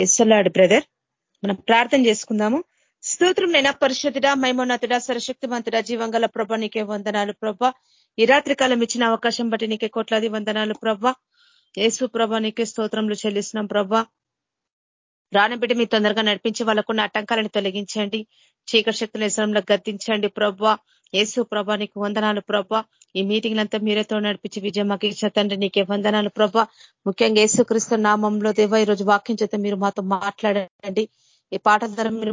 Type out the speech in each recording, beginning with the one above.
ఎస్సలాడు brother. మనం ప్రార్థన చేసుకుందాము. స్తోత్రం నైనా పరిశుద్ధుడా మైమోన్నతుడ సరశక్తివంతుడా జీవంగల ప్రభ నీకే వందనాలు ప్రభ. ఈ రాత్రి కాలం ఇచ్చిన అవకాశం బట్టి నీకే కోట్లాది వందనాలు ప్రభ. యేసు ప్రభ నీకే స్తోత్రంలో చెల్లిస్తున్నాం ప్రభ. రాణబిడ్డ మీ తొందరగా నడిపించి వాళ్ళకున్న ఆటంకాలను తొలగించండి. చీకటి శక్తుల ఇసరంలో గద్దించండి ప్రభ. యేసు ప్రభ నీకు వందనాలు ప్రభ. ఈ మీటింగ్లంతా మీరేతో నడిపించి విజయం మాకు తండ్రి నీకే వందనాలు ప్రభ. ముఖ్యంగా యేసుక్రీస్తు నామంలో దేవ ఈరోజు వాక్యం చేత మీరు మాతో మాట్లాడండి. ఈ పాటల ద్వారా మీరు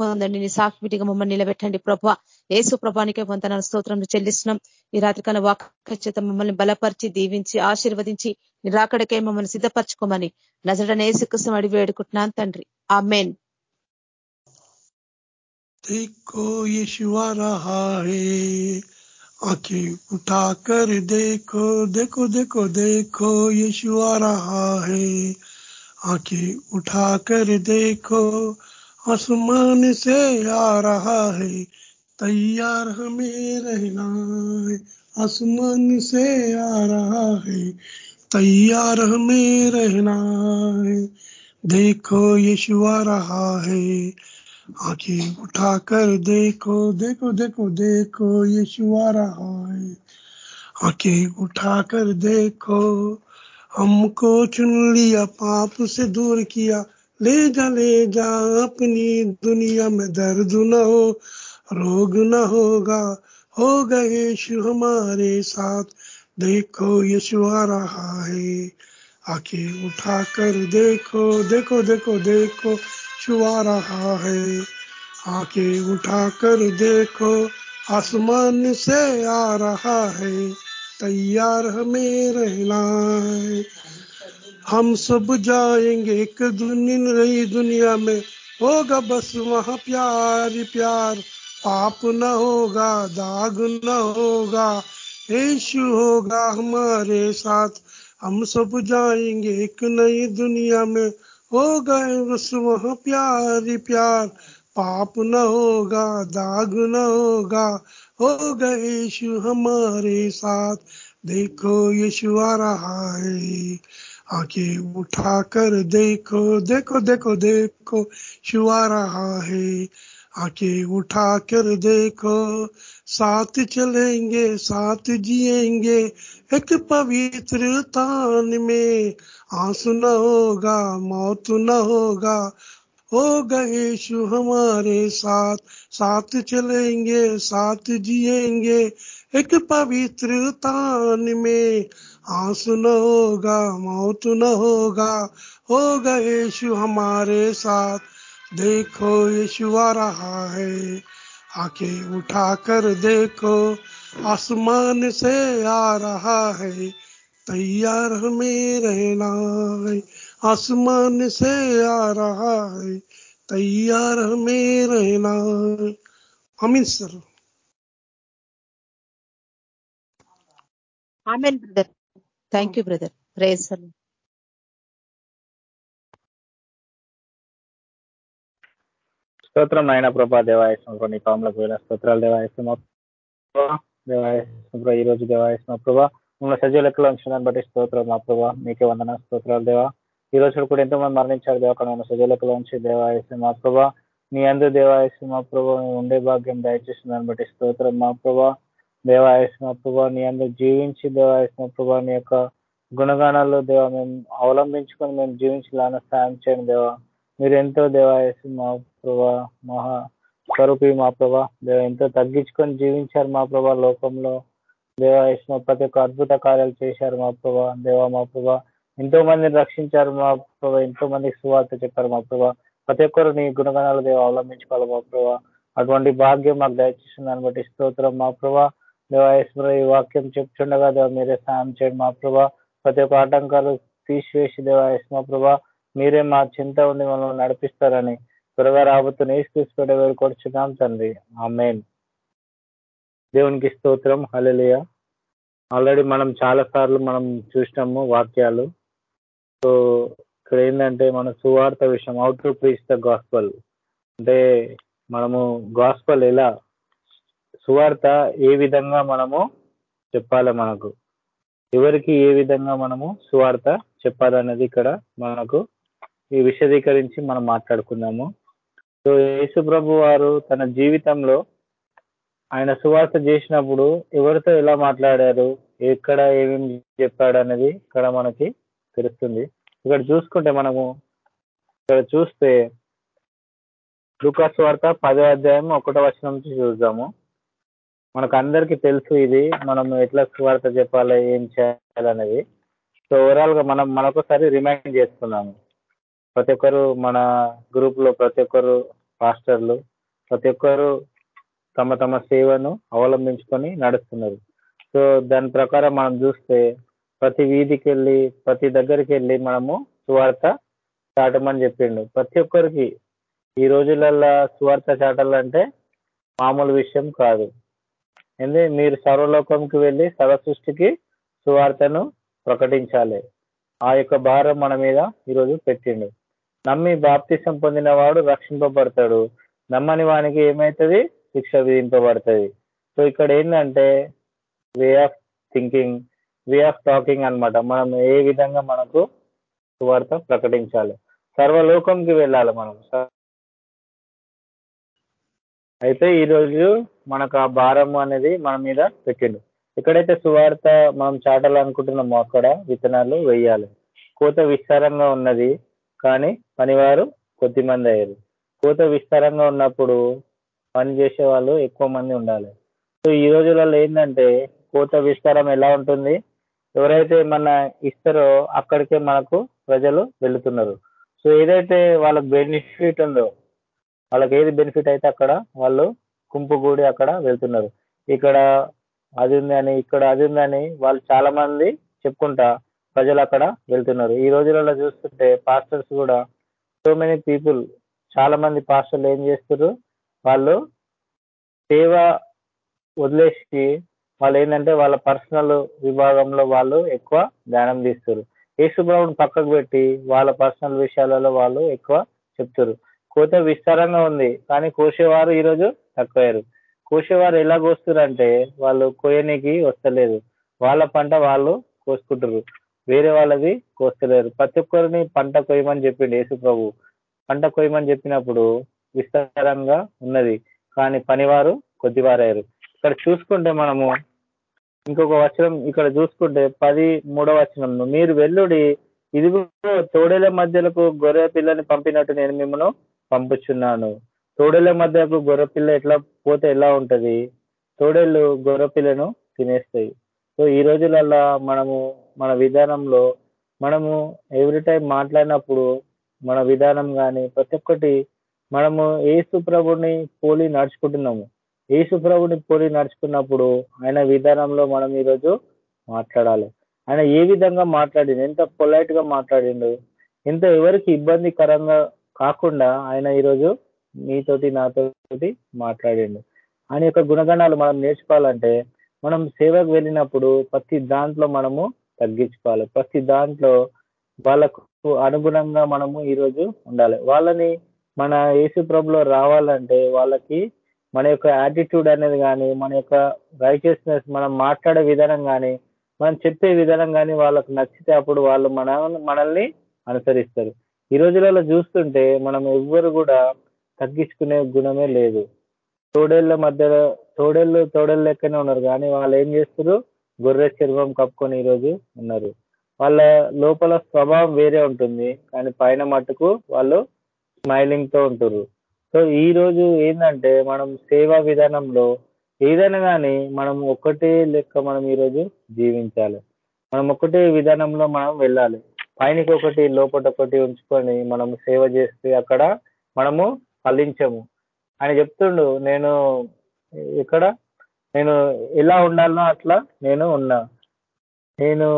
పొందండి నీ సాక్షిగా మమ్మల్ని నిలబెట్టండి ప్రభ. ఏసు ప్రభానికే వందనాలు స్తోత్రం చెల్లిస్తున్నాం. ఈ రాత్రికాల వాక్య చేత మమ్మల్ని బలపరిచి దీవించి ఆశీర్వదించి నిరాకడకే మమ్మల్ని సిద్ధపరచుకోమని నజడనే ఏసుకృష్ణ అడిగి వేడుకుంటున్నాను తండ్రి. ఆ మెయిన్ देखो यीशु आ रहा है। आँखें उठाकर देखो देखो देखो देखो यीशु आ रहा है। आँखें उठाकर देखो, आसमान से आ रहा है। तैयार हमें रहना है, आसमान से आ रहा है। तैयार हमें रहना है। देखो यीशु आ रहा है। आँखें उठाकर देखो देखो देखो देखो, यीशु आ रहा है। आँखें उठाकर देखो, हमको चुन लिया, पाप से दूर किया। ले जा ले जा, अपनी दुनिया में दर्द न हो, रोग न होगा। हो गए यीशु हमारे साथ। देखो, यीशु आ रहा है। आँखें उठाकर देखो देखो देखो देखो। छुआ रहा है। आके उठाकर देखो, आसमान से आ रहा है। तैयार हमें रहना है। हम सब जाएँगे एक दुनिया नई दुनिया में। होगा बस वहाँ प्यार प्यार। पाप न होगा, दाग न होगा। यीशु होगा हमारे साथ। हम सब जाएँगे एक नई दुनिया में। हो गए वह प्यार प्यार। पाप न होगा, दाग न होगा। हो गए यीशु हमारे साथ। देखो यीशु आ रहा है। आके उठा कर देखो देखो देखो देखो शु आ रहा है। आके उठा कर देखो, साथ चलेंगे, साथ जिएँगे। एक पवित्र तान में आँसू न होगा, मौत न होगा। हो गए हमारे साथ साथ चलेंगे, साथ जिएँगे। एक पवित्र तान में आँसू न होगा, मौत न होगा। हो गए यीशु हमारे साथ, देखो यीशु आ रहा है। आके उठा कर देखो आसमान से आ रहा है तैयार हमें रहना है आसमान से आ रहा है तैयार हमें रहना है अमीन sir amen brother thank you brother praise స్తోత్రం నాయన ప్రభా దేవాయసం నీ పాములకు పోయిన స్తోత్రాలు దేవాయసం దేవాయసం ఈ రోజు దేవాయసం ప్రభా మిమ్మల్ని సజీవ లెక్కలో ఉంచడాన్ని బట్టి స్తోత్రం మా ప్రభా మీకే వందన స్తోత్రాలు దేవా. ఈ రోజు కూడా ఎంతో మంది మరణించారు దేవా అక్కడ ఉన్న సజీవ లెక్కలో ఉంచి దేవాయస్తు మా ప్రభా మీ అందరు దేవాయస్తు మా ప్రభా ఉండే భాగ్యం దయచేసిన బట్టి స్తోత్రం మా ప్రభా దేవాయస్తున్న ప్రభా నీ అందరు జీవించి దేవాయస్తున్న ప్రభా నీ యొక్క గుణగానాల్లో దేవ మేము అవలంబించుకొని మేము జీవించాలని సాయం చేయండి దేవా. మీరు ఎంతో దేవాయసి మా ప్రభా మహా స్వరూపి మా ప్రభా దేవ ఎంతో తగ్గించుకొని జీవించారు మా ప్రభా లోకంలో. దేవాయస్మ ప్రతి ఒక్క అద్భుత కార్యాలు చేశారు మా ప్రభా. దేవ మా ప్రభా ఎంతో మందిని రక్షించారు మా ప్రభా ఎంతో మందికి సువార్త చెప్పారు మా ప్రభా. ప్రతి ఒక్కరు నీ గుణగణాలు దేవ అవలంబించుకోవాలి మా ప్రభా. అటువంటి భాగ్యం మాకు దయచేసిన దాన్ని బట్టి స్తోత్రం మా ప్రభా. దేవాయస్మర ఈ వాక్యం చెప్తుండగా దేవ మీరే సాయం చేయండి మా ప్రభా. ప్రతి ఒక్క ఆటంకాలు తీసివేసి దేవాయస్మ ప్రభా మీరే మా చింత ఉండి మమ్మల్ని నడిపిస్తారని త్వరగా రాబోతున్న ఏసుకృష్ణ వేడుకొచ్చున్నాం తండ్రి. ఆ మెయిన్ దేవునికి స్తోత్రం. హలలియ ఆల్రెడీ మనం చాలా సార్లు మనం చూసినాము వాక్యాలు. సో ఇక్కడ ఏంటంటే మన సువార్త విషయం ought to preach the gospel అంటే మనము గాస్పల్ ఎలా సువార్త ఏ విధంగా మనము చెప్పాలి మనకు? ఎవరికి ఏ విధంగా మనము సువార్త చెప్పాలనేది ఇక్కడ మనకు ఈ విశదీకరించి మనం మాట్లాడుకుందాము. సో యేసు ప్రభు వారు తన జీవితంలో ఆయన సువార్త చేసినప్పుడు ఎవరితో ఎలా మాట్లాడారు ఎక్కడ ఏమేమి చెప్పాడు అనేది ఇక్కడ మనకి తెలుస్తుంది. ఇక్కడ చూసుకుంటే మనము ఇక్కడ చూస్తే లూకాస్ వార్త పదో అధ్యాయం ఒకటో వచనం నుంచి చూద్దాము. మనకు అందరికీ తెలుసు ఇది మనం ఎట్లా సువార్త చెప్పాలి ఏం చేయాలనేది సో ఓవరాల్గా మనం మనకొకసారి రిమైండ్ చేసుకున్నాము ప్రతి ఒక్కరు మన గ్రూప్లో ప్రతి ఒక్కరు పాస్టర్లు ప్రతి ఒక్కరు తమ తమ సేవను అవలంబించుకొని నడుస్తున్నారు. సో దాని ప్రకారం మనం చూస్తే ప్రతి వీధికి వెళ్ళి ప్రతి దగ్గరికి వెళ్ళి మనము సువార్త చాటమని చెప్పిండు. ప్రతి ఒక్కరికి ఈ రోజులల్లో సువార్త చాటాలంటే మామూలు విషయం కాదు. ఎందుకంటే మీరు సర్వలోకంకి వెళ్ళి సర్వ సృష్టికి సువార్తను ప్రకటించాలి. ఆ యొక్క భారం మన మీద ఈరోజు పెట్టిండు. నమ్మి బాప్తిసం పొందిన వాడు రక్షింపబడతాడు. నమ్మని వానికి ఏమవుతుంది శిక్ష విధింపబడుతుంది. సో ఇక్కడ ఏంటంటే way of thinking way of talking అన్నమాట. మనం ఏ విధంగా మనకు సువార్త ప్రకటించాలి? సర్వలోకంకి వెళ్ళాలి మనం. అయితే ఈరోజు మనకు ఆ భారం అనేది మన మీద పెట్టిండు. ఎక్కడైతే సువార్త మనం చాటాలనుకుంటున్నామో అక్కడ విత్తనాలు వేయాలి. కోత విస్తారంగా ఉన్నది. కానీ పనివారు కొద్దిమంది అయ్యారు. కోత విస్తారంగా ఉన్నప్పుడు పని చేసే వాళ్ళు ఎక్కువ మంది ఉండాలి. సో ఈ రోజులలో ఏంటంటే కోత విస్తారం ఎలా ఉంటుంది? ఎవరైతే మన ఇస్తారో అక్కడికే మనకు ప్రజలు వెళుతున్నారు. సో ఏదైతే వాళ్ళకి బెనిఫిట్ ఉందో వాళ్ళకి ఏది బెనిఫిట్ అయితే అక్కడ వాళ్ళు గుంపుగూడి అక్కడ వెళ్తున్నారు. ఇక్కడ అది ఉందని ఇక్కడ అది ఉందని వాళ్ళు చాలా మంది చెప్పుకుంటా ప్రజలు అక్కడ వెళ్తున్నారు. ఈ రోజులలో చూస్తుంటే పాస్టర్స్ కూడా సో మెనీ పీపుల్ చాలా మంది పాస్టర్లు ఏం చేస్తారు వాళ్ళు సేవ వదిలేసి వాళ్ళు ఏంటంటే వాళ్ళ పర్సనల్ విభాగంలో వాళ్ళు ఎక్కువ ధ్యానం తీస్తారు యేసుప్రభుని పక్కకు పెట్టి వాళ్ళ పర్సనల్ విషయాలలో వాళ్ళు ఎక్కువ చెప్తారు కోత విస్తారంగా ఉంది కానీ కోసేవారు ఈరోజు తక్కువయ్యారు. కోసేవారు ఎలా కోస్తున్నారు వాళ్ళు కోయనికి వస్తలేదు. వాళ్ళ పంట వాళ్ళు కోసుకుంటారు వేరే వాళ్ళది కోస్తలేరు ప్రతి ఒక్కరిని పంట కొయ్యమని చెప్పిండు యేసు ప్రభు. పంట కొయ్యమని చెప్పినప్పుడు విస్తారంగా ఉన్నది. కానీ పనివారు కొద్దివారయ్యారు. ఇక్కడ చూసుకుంటే మనము ఇంకొక వచనం ఇక్కడ చూసుకుంటే పది మూడవ వచనం మీరు వెల్లుడి ఇదిగో తోడేల మధ్యలకు గొర్రె పిల్లని పంపినట్టు నేను మిమ్మల్ని పంపుచున్నాను. తోడేల మధ్యకు గొర్రె పిల్ల ఎట్లా పోతే ఎలా ఉంటది? తోడేళ్ళు గొర్రె పిల్లను తినేస్తాయి. సో ఈ రోజులలో మనము మన విధానంలో మనము ఎవ్రీ టైం మాట్లాడినప్పుడు మన విధానం కానీ ప్రతి ఒక్కటి మనము ఏసు ప్రభుని పోలి నడుచుకుంటున్నాము. ఏసు ప్రభుని పోలి నడుచుకున్నప్పుడు ఆయన విధానంలో మనం ఈరోజు మాట్లాడాలి. ఆయన ఏ విధంగా మాట్లాడిండు ఎంత పొలైట్గా మాట్లాడిండు ఎంత ఎవరికి ఇబ్బందికరంగా కాకుండా ఆయన ఈరోజు మీతోటి నాతోటి మాట్లాడిండు. ఆయన యొక్క గుణగణాలు మనం నేర్చుకోవాలంటే మనం సేవకు వెళ్ళినప్పుడు ప్రతి దాంట్లో మనము తగ్గించుకోవాలి. ప్రతి దాంట్లో వాళ్ళకు అనుగుణంగా మనము ఈరోజు ఉండాలి. వాళ్ళని మన యేసు ప్రభులో రావాలంటే వాళ్ళకి మన యొక్క యాటిట్యూడ్ అనేది కానీ మన యొక్క రైచియస్నెస్ మనం మాట్లాడే విధానం కానీ మనం చెప్పే విధానం కానీ వాళ్ళకు నచ్చితే అప్పుడు వాళ్ళు మన మనల్ని అనుసరిస్తారు. ఈ రోజులలో చూస్తుంటే మనం ఎవ్వరు కూడా తగ్గించుకునే గుణమే లేదు. తోడేళ్ళ మధ్యలో తోడేళ్ళు తోడేళ్ళు లెక్కనే ఉన్నారు. కానీ వాళ్ళు ఏం చేస్తారు గొర్రె చర్మం కప్పుకొని ఈరోజు ఉన్నారు. వాళ్ళ లోపల స్వభావం వేరే ఉంటుంది. కానీ పైన మట్టుకు వాళ్ళు స్మైలింగ్తో ఉంటారు సో ఈ రోజు ఏంటంటే మనం సేవా విధానంలో ఏదైనా కానీ మనం ఒకటే లెక్క మనం ఈరోజు జీవించాలి. మనం ఒకటే విధానంలో మనం వెళ్ళాలి. పైనకి ఒకటి లోపల ఒకటి ఉంచుకొని మనం సేవ చేస్తే అక్కడ మనము ఫలించము. ఆయన చెప్తుండు. నేను ఇక్కడ నేను ఎలా ఉండాలనో అట్లా నేను ఉన్నా. నేను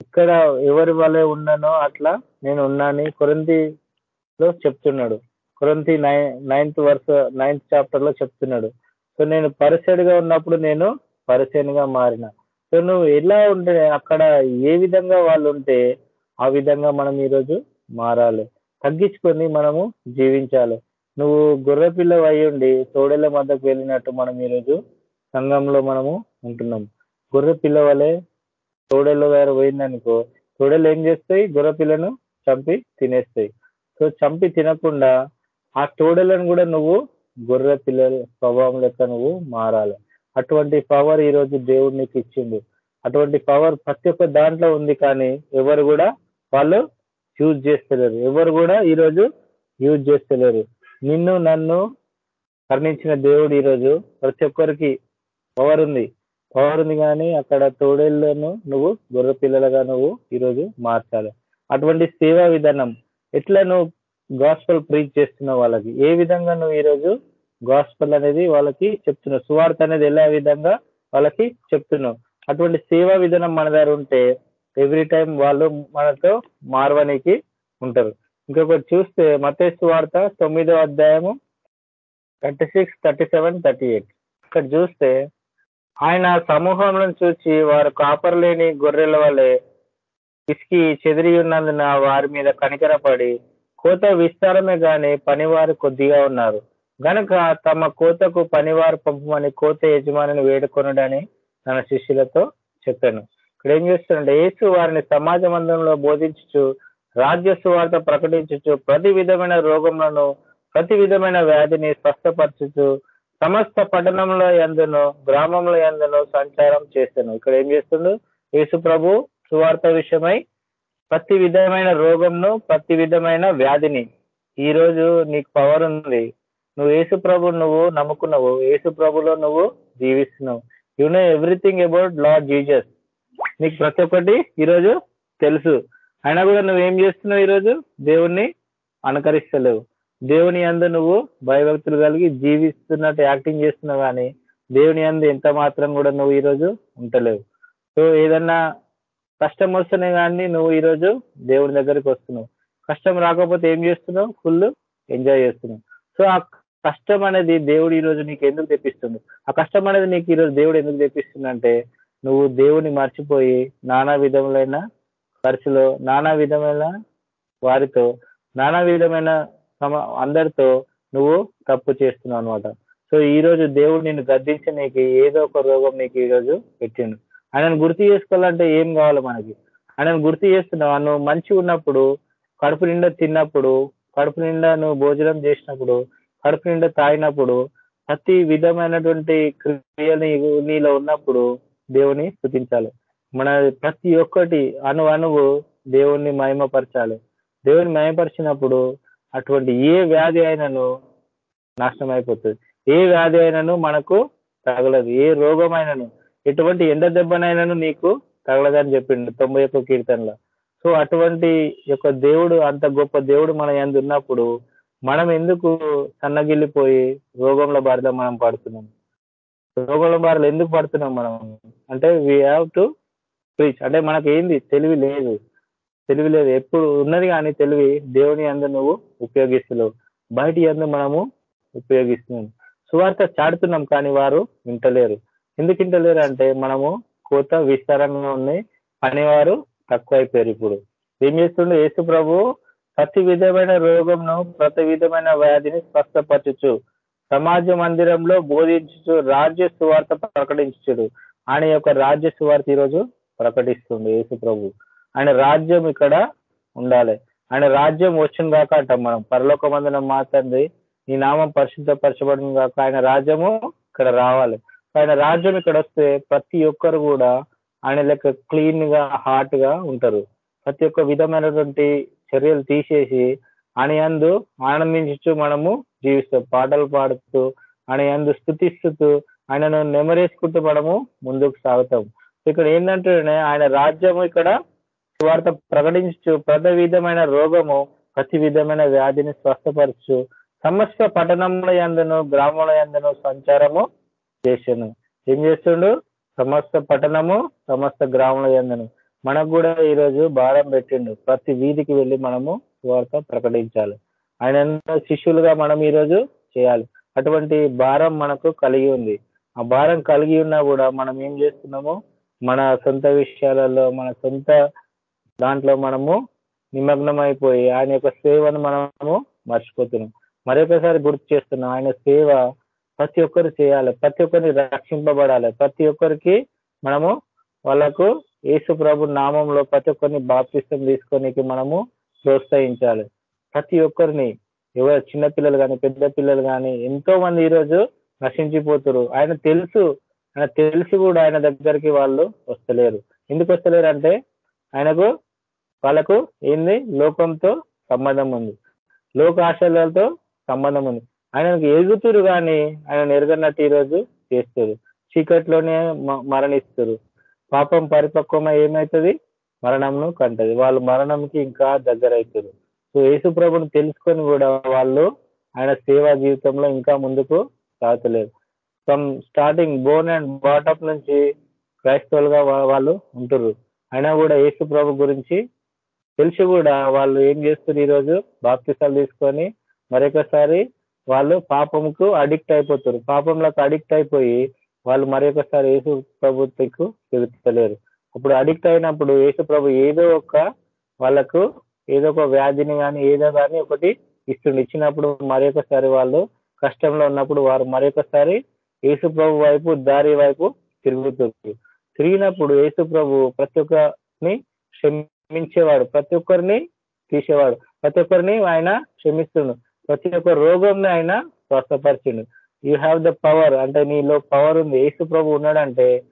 ఇక్కడ ఎవరి వలె ఉన్నానో అట్లా నేను ఉన్నాని కొరంతిలో చెప్తున్నాడు. కొరంతి నై నైన్త్ వర్స్ నైన్త్ చాప్టర్లో చెప్తున్నాడు. సో నేను పరిసెడ్గా ఉన్నప్పుడు నేను పరిసేనుగా మారిన. సో నువ్వు ఎలా ఉంటే అక్కడ ఏ విధంగా వాళ్ళు ఉంటే ఆ విధంగా మనం ఈరోజు మారాలి. తగ్గించుకొని మనము జీవించాలి. నువ్వు గొర్రె పిల్ల అయ్యుండి తోడేళ్ళ మధ్యకు వెళ్ళినట్టు మనం ఈరోజు సంఘంలో మనము ఉంటున్నాం. గొర్రె పిల్ల వలె తోడేళ్ళ దగ్గర పోయిందనుకో తోడేళ్ళు ఏం చేస్తాయి? గొర్రె పిల్లను చంపి తినేస్తాయి. సో చంపి తినకుండా ఆ తోడేళ్ళను కూడా నువ్వు గొర్రె పిల్లల స్వభావం లెక్క నువ్వు మారాలి. అటువంటి పవర్ ఈ రోజు దేవుడు నీకు ఇచ్చిండు. అటువంటి పవర్ ప్రతి ఒక్క దాంట్లో ఉంది కానీ ఎవరు కూడా వాళ్ళు యూజ్ చేస్తలేరు. ఎవరు కూడా ఈరోజు యూజ్ చేస్తలేరు. నిన్ను నన్ను కరుణించిన దేవుడు ఈరోజు ప్రతి ఒక్కరికి పవర్ ఉంది. పవర్ ఉంది కానీ అక్కడ తోడేళ్ళను నువ్వు గొర్రె పిల్లలుగా నువ్వు ఈరోజు మార్చాలి. అటువంటి సేవా విధానం ఎట్లా నువ్వు గాస్పల్ ప్రీచ్ చేస్తున్నావు వాళ్ళకి? ఏ విధంగా నువ్వు ఈరోజు గాస్పల్ అనేది వాళ్ళకి చెప్తున్నావు? సువార్త అనేది ఎలా విధంగా వాళ్ళకి చెప్తున్నావు? అటువంటి సేవా విధానం మన దగ్గర ఉంటే ఎవ్రీ టైం వాళ్ళు మనతో మార్వనికి ఉంటారు. ఇంకొకటి చూస్తే మతేసు వార్త తొమ్మిదో అధ్యాయము thirty six thirty seven thirty eight. ఇక్కడ చూస్తే ఆయన సమూహంలో చూచి వారు కాపరలేని గొర్రెల వలె పిసికి చెదిరి ఉన్నందున వారి మీద కనికరపడి కోత విస్తారమే గాని పనివారు కొద్దిగా ఉన్నారు. గనక తమ కోతకు పనివారు పంపమని కోత యజమానిని వేడుకొనడని తన శిష్యులతో చెప్పాను. ఇక్కడ ఏం చేస్తుండే యేసు వారిని సమాజ మందిరంలో బోధించుచు రాజ్య సువార్త ప్రకటించుచు ప్రతి విధమైన రోగములను ప్రతి విధమైన వ్యాధిని స్వస్థపరచుచు సమస్త పట్టణంలో ఎందును గ్రామంలో ఎందును సంచారం చేస్తాను ఇక్కడ ఏం చేస్తుండు? యేసు ప్రభు సువార్త విషయమై ప్రతి విధమైన రోగంను ప్రతి విధమైన వ్యాధిని ఈ రోజు నీకు పవర్ ఉంది. నువ్వు యేసు ప్రభు నువ్వు నమ్ముకున్నావు. యేసు ప్రభులో నువ్వు జీవిస్తున్నావు. You know everything about Lord Jesus నీకు ప్రతి ఒక్కటి ఈరోజు తెలుసు. అయినా కూడా నువ్వేం చేస్తున్నావు ఈరోజు? దేవుణ్ణి అనుకరిస్తలేవు. దేవుని అందు నువ్వు భయభక్తులు కలిగి జీవిస్తున్నట్టు యాక్టింగ్ చేస్తున్నావు కానీ దేవుని అందు ఎంత మాత్రం కూడా నువ్వు ఈరోజు ఉంటలేవు సో ఏదన్నా కష్టం వస్తేనే కానీ నువ్వు ఈరోజు దేవుని దగ్గరికి వస్తున్నావు. కష్టం రాకపోతే ఏం చేస్తున్నావు? ఫుల్ ఎంజాయ్ చేస్తున్నావు. సో ఆ కష్టం అనేది దేవుడు ఈరోజు నీకు ఎందుకు తెప్పిస్తుంది? ఆ కష్టం అనేది నీకు ఈరోజు దేవుడు ఎందుకు తెప్పిస్తుందంటే నువ్వు దేవుని మర్చిపోయి నానా విధములైన ఖర్చులో నానా విధమైన వారితో నానా విధమైన సమ అందరితో నువ్వు తప్పు చేస్తున్నావు అనమాట సో ఈ రోజు దేవుడు నిన్ను గద్దించి నీకు ఏదో ఒక రోగం నీకు ఈ రోజు పెట్టిండు. ఆయనను గుర్తు చేసుకోవాలంటే ఏం కావాలి మనకి? ఆయనను గుర్తు చేస్తున్నావు? నువ్వు మంచిగా ఉన్నప్పుడు కడుపు నిండా తిన్నప్పుడు కడుపు నిండా నువ్వు భోజనం చేసినప్పుడు కడుపు నిండా తాగినప్పుడు ప్రతి విధమైనటువంటి క్రియలు నీలో ఉన్నప్పుడు దేవుని స్థుతించాలి. మన ప్రతి ఒక్కటి అణు అణువు దేవుణ్ణి మహిమపరచాలి. దేవుని మహిమపరిచినప్పుడు అటువంటి ఏ వ్యాధి అయినను నాశనం అయిపోతుంది ఏ వ్యాధి అయినను మనకు తగలదు. ఏ రోగం అయినను ఎటువంటి ఎండ దెబ్బనైనాను నీకు తగలదని చెప్పిండు తొంభై ఒక్క కీర్తనలో. సో అటువంటి యొక్క దేవుడు అంత గొప్ప దేవుడు మన ఎందు ఉన్నప్పుడు మనం ఎందుకు సన్నగిల్లిపోయి రోగంలో బారిలో మనం పడుతున్నాం? రోగంలో బారిలో ఎందుకు పడుతున్నాం మనం? అంటే వీ హ్యావ్ టు స్పీచ్ అంటే మనకి ఏంది తెలివి లేదు. తెలివి లేదు. ఎప్పుడు ఉన్నది కానీ తెలివి దేవుని అందు నువ్వు ఉపయోగిస్తున్నావు బయటి అందు మనము ఉపయోగిస్తున్నాం. సువార్త చాడుతున్నాం కానీ వారు వింటలేరు. ఎందుకు వింటలేరు అంటే మనము కోత విస్తారంగా ఉన్నాయి పనివారు తక్కువైపోయారు ఇప్పుడు. ఏం చేస్తుండే? యేసు ప్రభు ప్రతి విధమైన రోగంను ప్రతి విధమైన వ్యాధిని స్వస్థపరచుచు సమాజ మందిరంలో బోధించుచు రాజ్య సువార్త ప్రకటించుడు ఆయన యొక్క రాజ్య సువార్త ఈరోజు ప్రకటిస్తుంది యేసు ప్రభు ఆయన రాజ్యం ఇక్కడ ఉండాలి. ఆయన రాజ్యం వచ్చిన కాక అంటాం మనం. పరలోక మందిరం మాట్లాడి ఈ నామం పరిశుద్ధపరచబడిన కాక ఆయన రాజ్యము ఇక్కడ రావాలి. ఆయన రాజ్యం ఇక్కడ వస్తే ప్రతి ఒక్కరు కూడా ఆయన లెక్క క్లీన్గా హార్ట్గా ఉంటారు. ప్రతి ఒక్క విధమైనటువంటి చర్యలు తీసేసి ఆయన అందు ఆనందించు మనము జీవిస్తాం పాటలు పాడుతూ ఆయన అందు స్థుతిస్తూ ఆయనను నెమరేసుకుంటూ మనము ముందుకు సాగుతాం. ఇక్కడ ఏంటంటే ఆయన రాజ్యము ఇక్కడ వార్త ప్రకటించు ప్రతి విధమైన రోగము ప్రతి విధమైన వ్యాధిని స్వస్థపరచు సమస్త పట్టణముల ఎందును గ్రామంలో ఎందును సంచారము చేసాను. ఏం చేస్తుండు? సమస్త పట్టణము సమస్త గ్రామముల ఎందును మనకు కూడా ఈరోజు భారం పెట్టిండు. ప్రతి వీధికి వెళ్ళి మనము వార్త ప్రకటించాలి. ఆయన శిష్యులుగా మనం ఈరోజు చేయాలి. అటువంటి భారం మనకు కలిగి ఉంది. ఆ భారం కలిగి ఉన్నా కూడా మనం ఏం చేస్తున్నాము? మన సొంత విషయాలలో మన సొంత దాంట్లో మనము నిమగ్నం అయిపోయి ఆయన యొక్క సేవను మనము మర్చిపోతున్నాం. మరొకసారి గుర్తు చేస్తున్నాం ఆయన సేవ ప్రతి ఒక్కరు చేయాలి ప్రతి ఒక్కరిని రక్షింపబడాలి ప్రతి ఒక్కరికి మనము వాళ్ళకు యేసు ప్రభు నామంలో ప్రతి ఒక్కరిని బాప్తిష్టం తీసుకోనికి మనము ప్రోత్సహించాలి. ప్రతి ఒక్కరిని ఎవరు చిన్న పిల్లలు కానీ పెద్ద పిల్లలు కానీ ఎంతో మంది ఈరోజు నశించిపోతురు. ఆయన తెలుసు తెలిసి కూడా ఆయన దగ్గరికి వాళ్ళు వస్తలేరు. ఎందుకు వస్తలేరు అంటే ఆయనకు వాళ్ళకు ఏంది? లోకంతో సంబంధం ఉంది. లోక ఆశలతో సంబంధం ఉంది. ఆయనకు ఎరుగుతురు కానీ ఆయన ఎరగనట్టు ఈరోజు చేస్తారు. చీకట్లోనే మరణిస్తారు. పాపం పరిపక్వమ ఏమవుతుంది మరణంను కంటది. వాళ్ళు మరణంకి ఇంకా దగ్గర అవుతారు సో యేసు ప్రభుని తెలుసుకొని కూడా వాళ్ళు ఆయన సేవా జీవితంలో ఇంకా ముందుకు సాగుతలేరు. From starting born and brought up నుంచి క్రైస్తవులుగా వాళ్ళు ఉంటారు అయినా కూడా యేసు ప్రభు గురించి తెలిసి కూడా వాళ్ళు ఏం చేస్తారు ఈరోజు బాప్తిసాలు తీసుకొని మరొకసారి వాళ్ళు పాపంకు అడిక్ట్ అయిపోతారు పాపంలోకి అడిక్ట్ అయిపోయి వాళ్ళు మరొకసారి యేసు ప్రభుత్వకు తిరుగుతలేరు. అప్పుడు అడిక్ట్ అయినప్పుడు యేసు ప్రభు ఏదో ఒక వాళ్ళకు ఏదో ఒక వ్యాధిని కానీ ఏదో కానీ ఒకటి ఇస్తుంది ఇచ్చినప్పుడు మరొకసారి వాళ్ళు కష్టంలో ఉన్నప్పుడు వారు మరొకసారి యేసు ప్రభు వైపు దారి వైపు తిరుగుతుంది. తిరిగినప్పుడు యేసు ప్రభు ప్రతి ఒక్కరిని క్షమించేవాడు. ప్రతి ఒక్కరిని తీసేవాడు. ప్రతి ఒక్కరిని ఆయన క్షమిస్తుండు. ప్రతి ఒక్క రోగంని ఆయన స్వస్థపరిచిండు. యూ హ్యావ్ ద పవర్ అంటే నీలో పవర్ ఉంది. యేసు ప్రభు ఉన్నాడంటే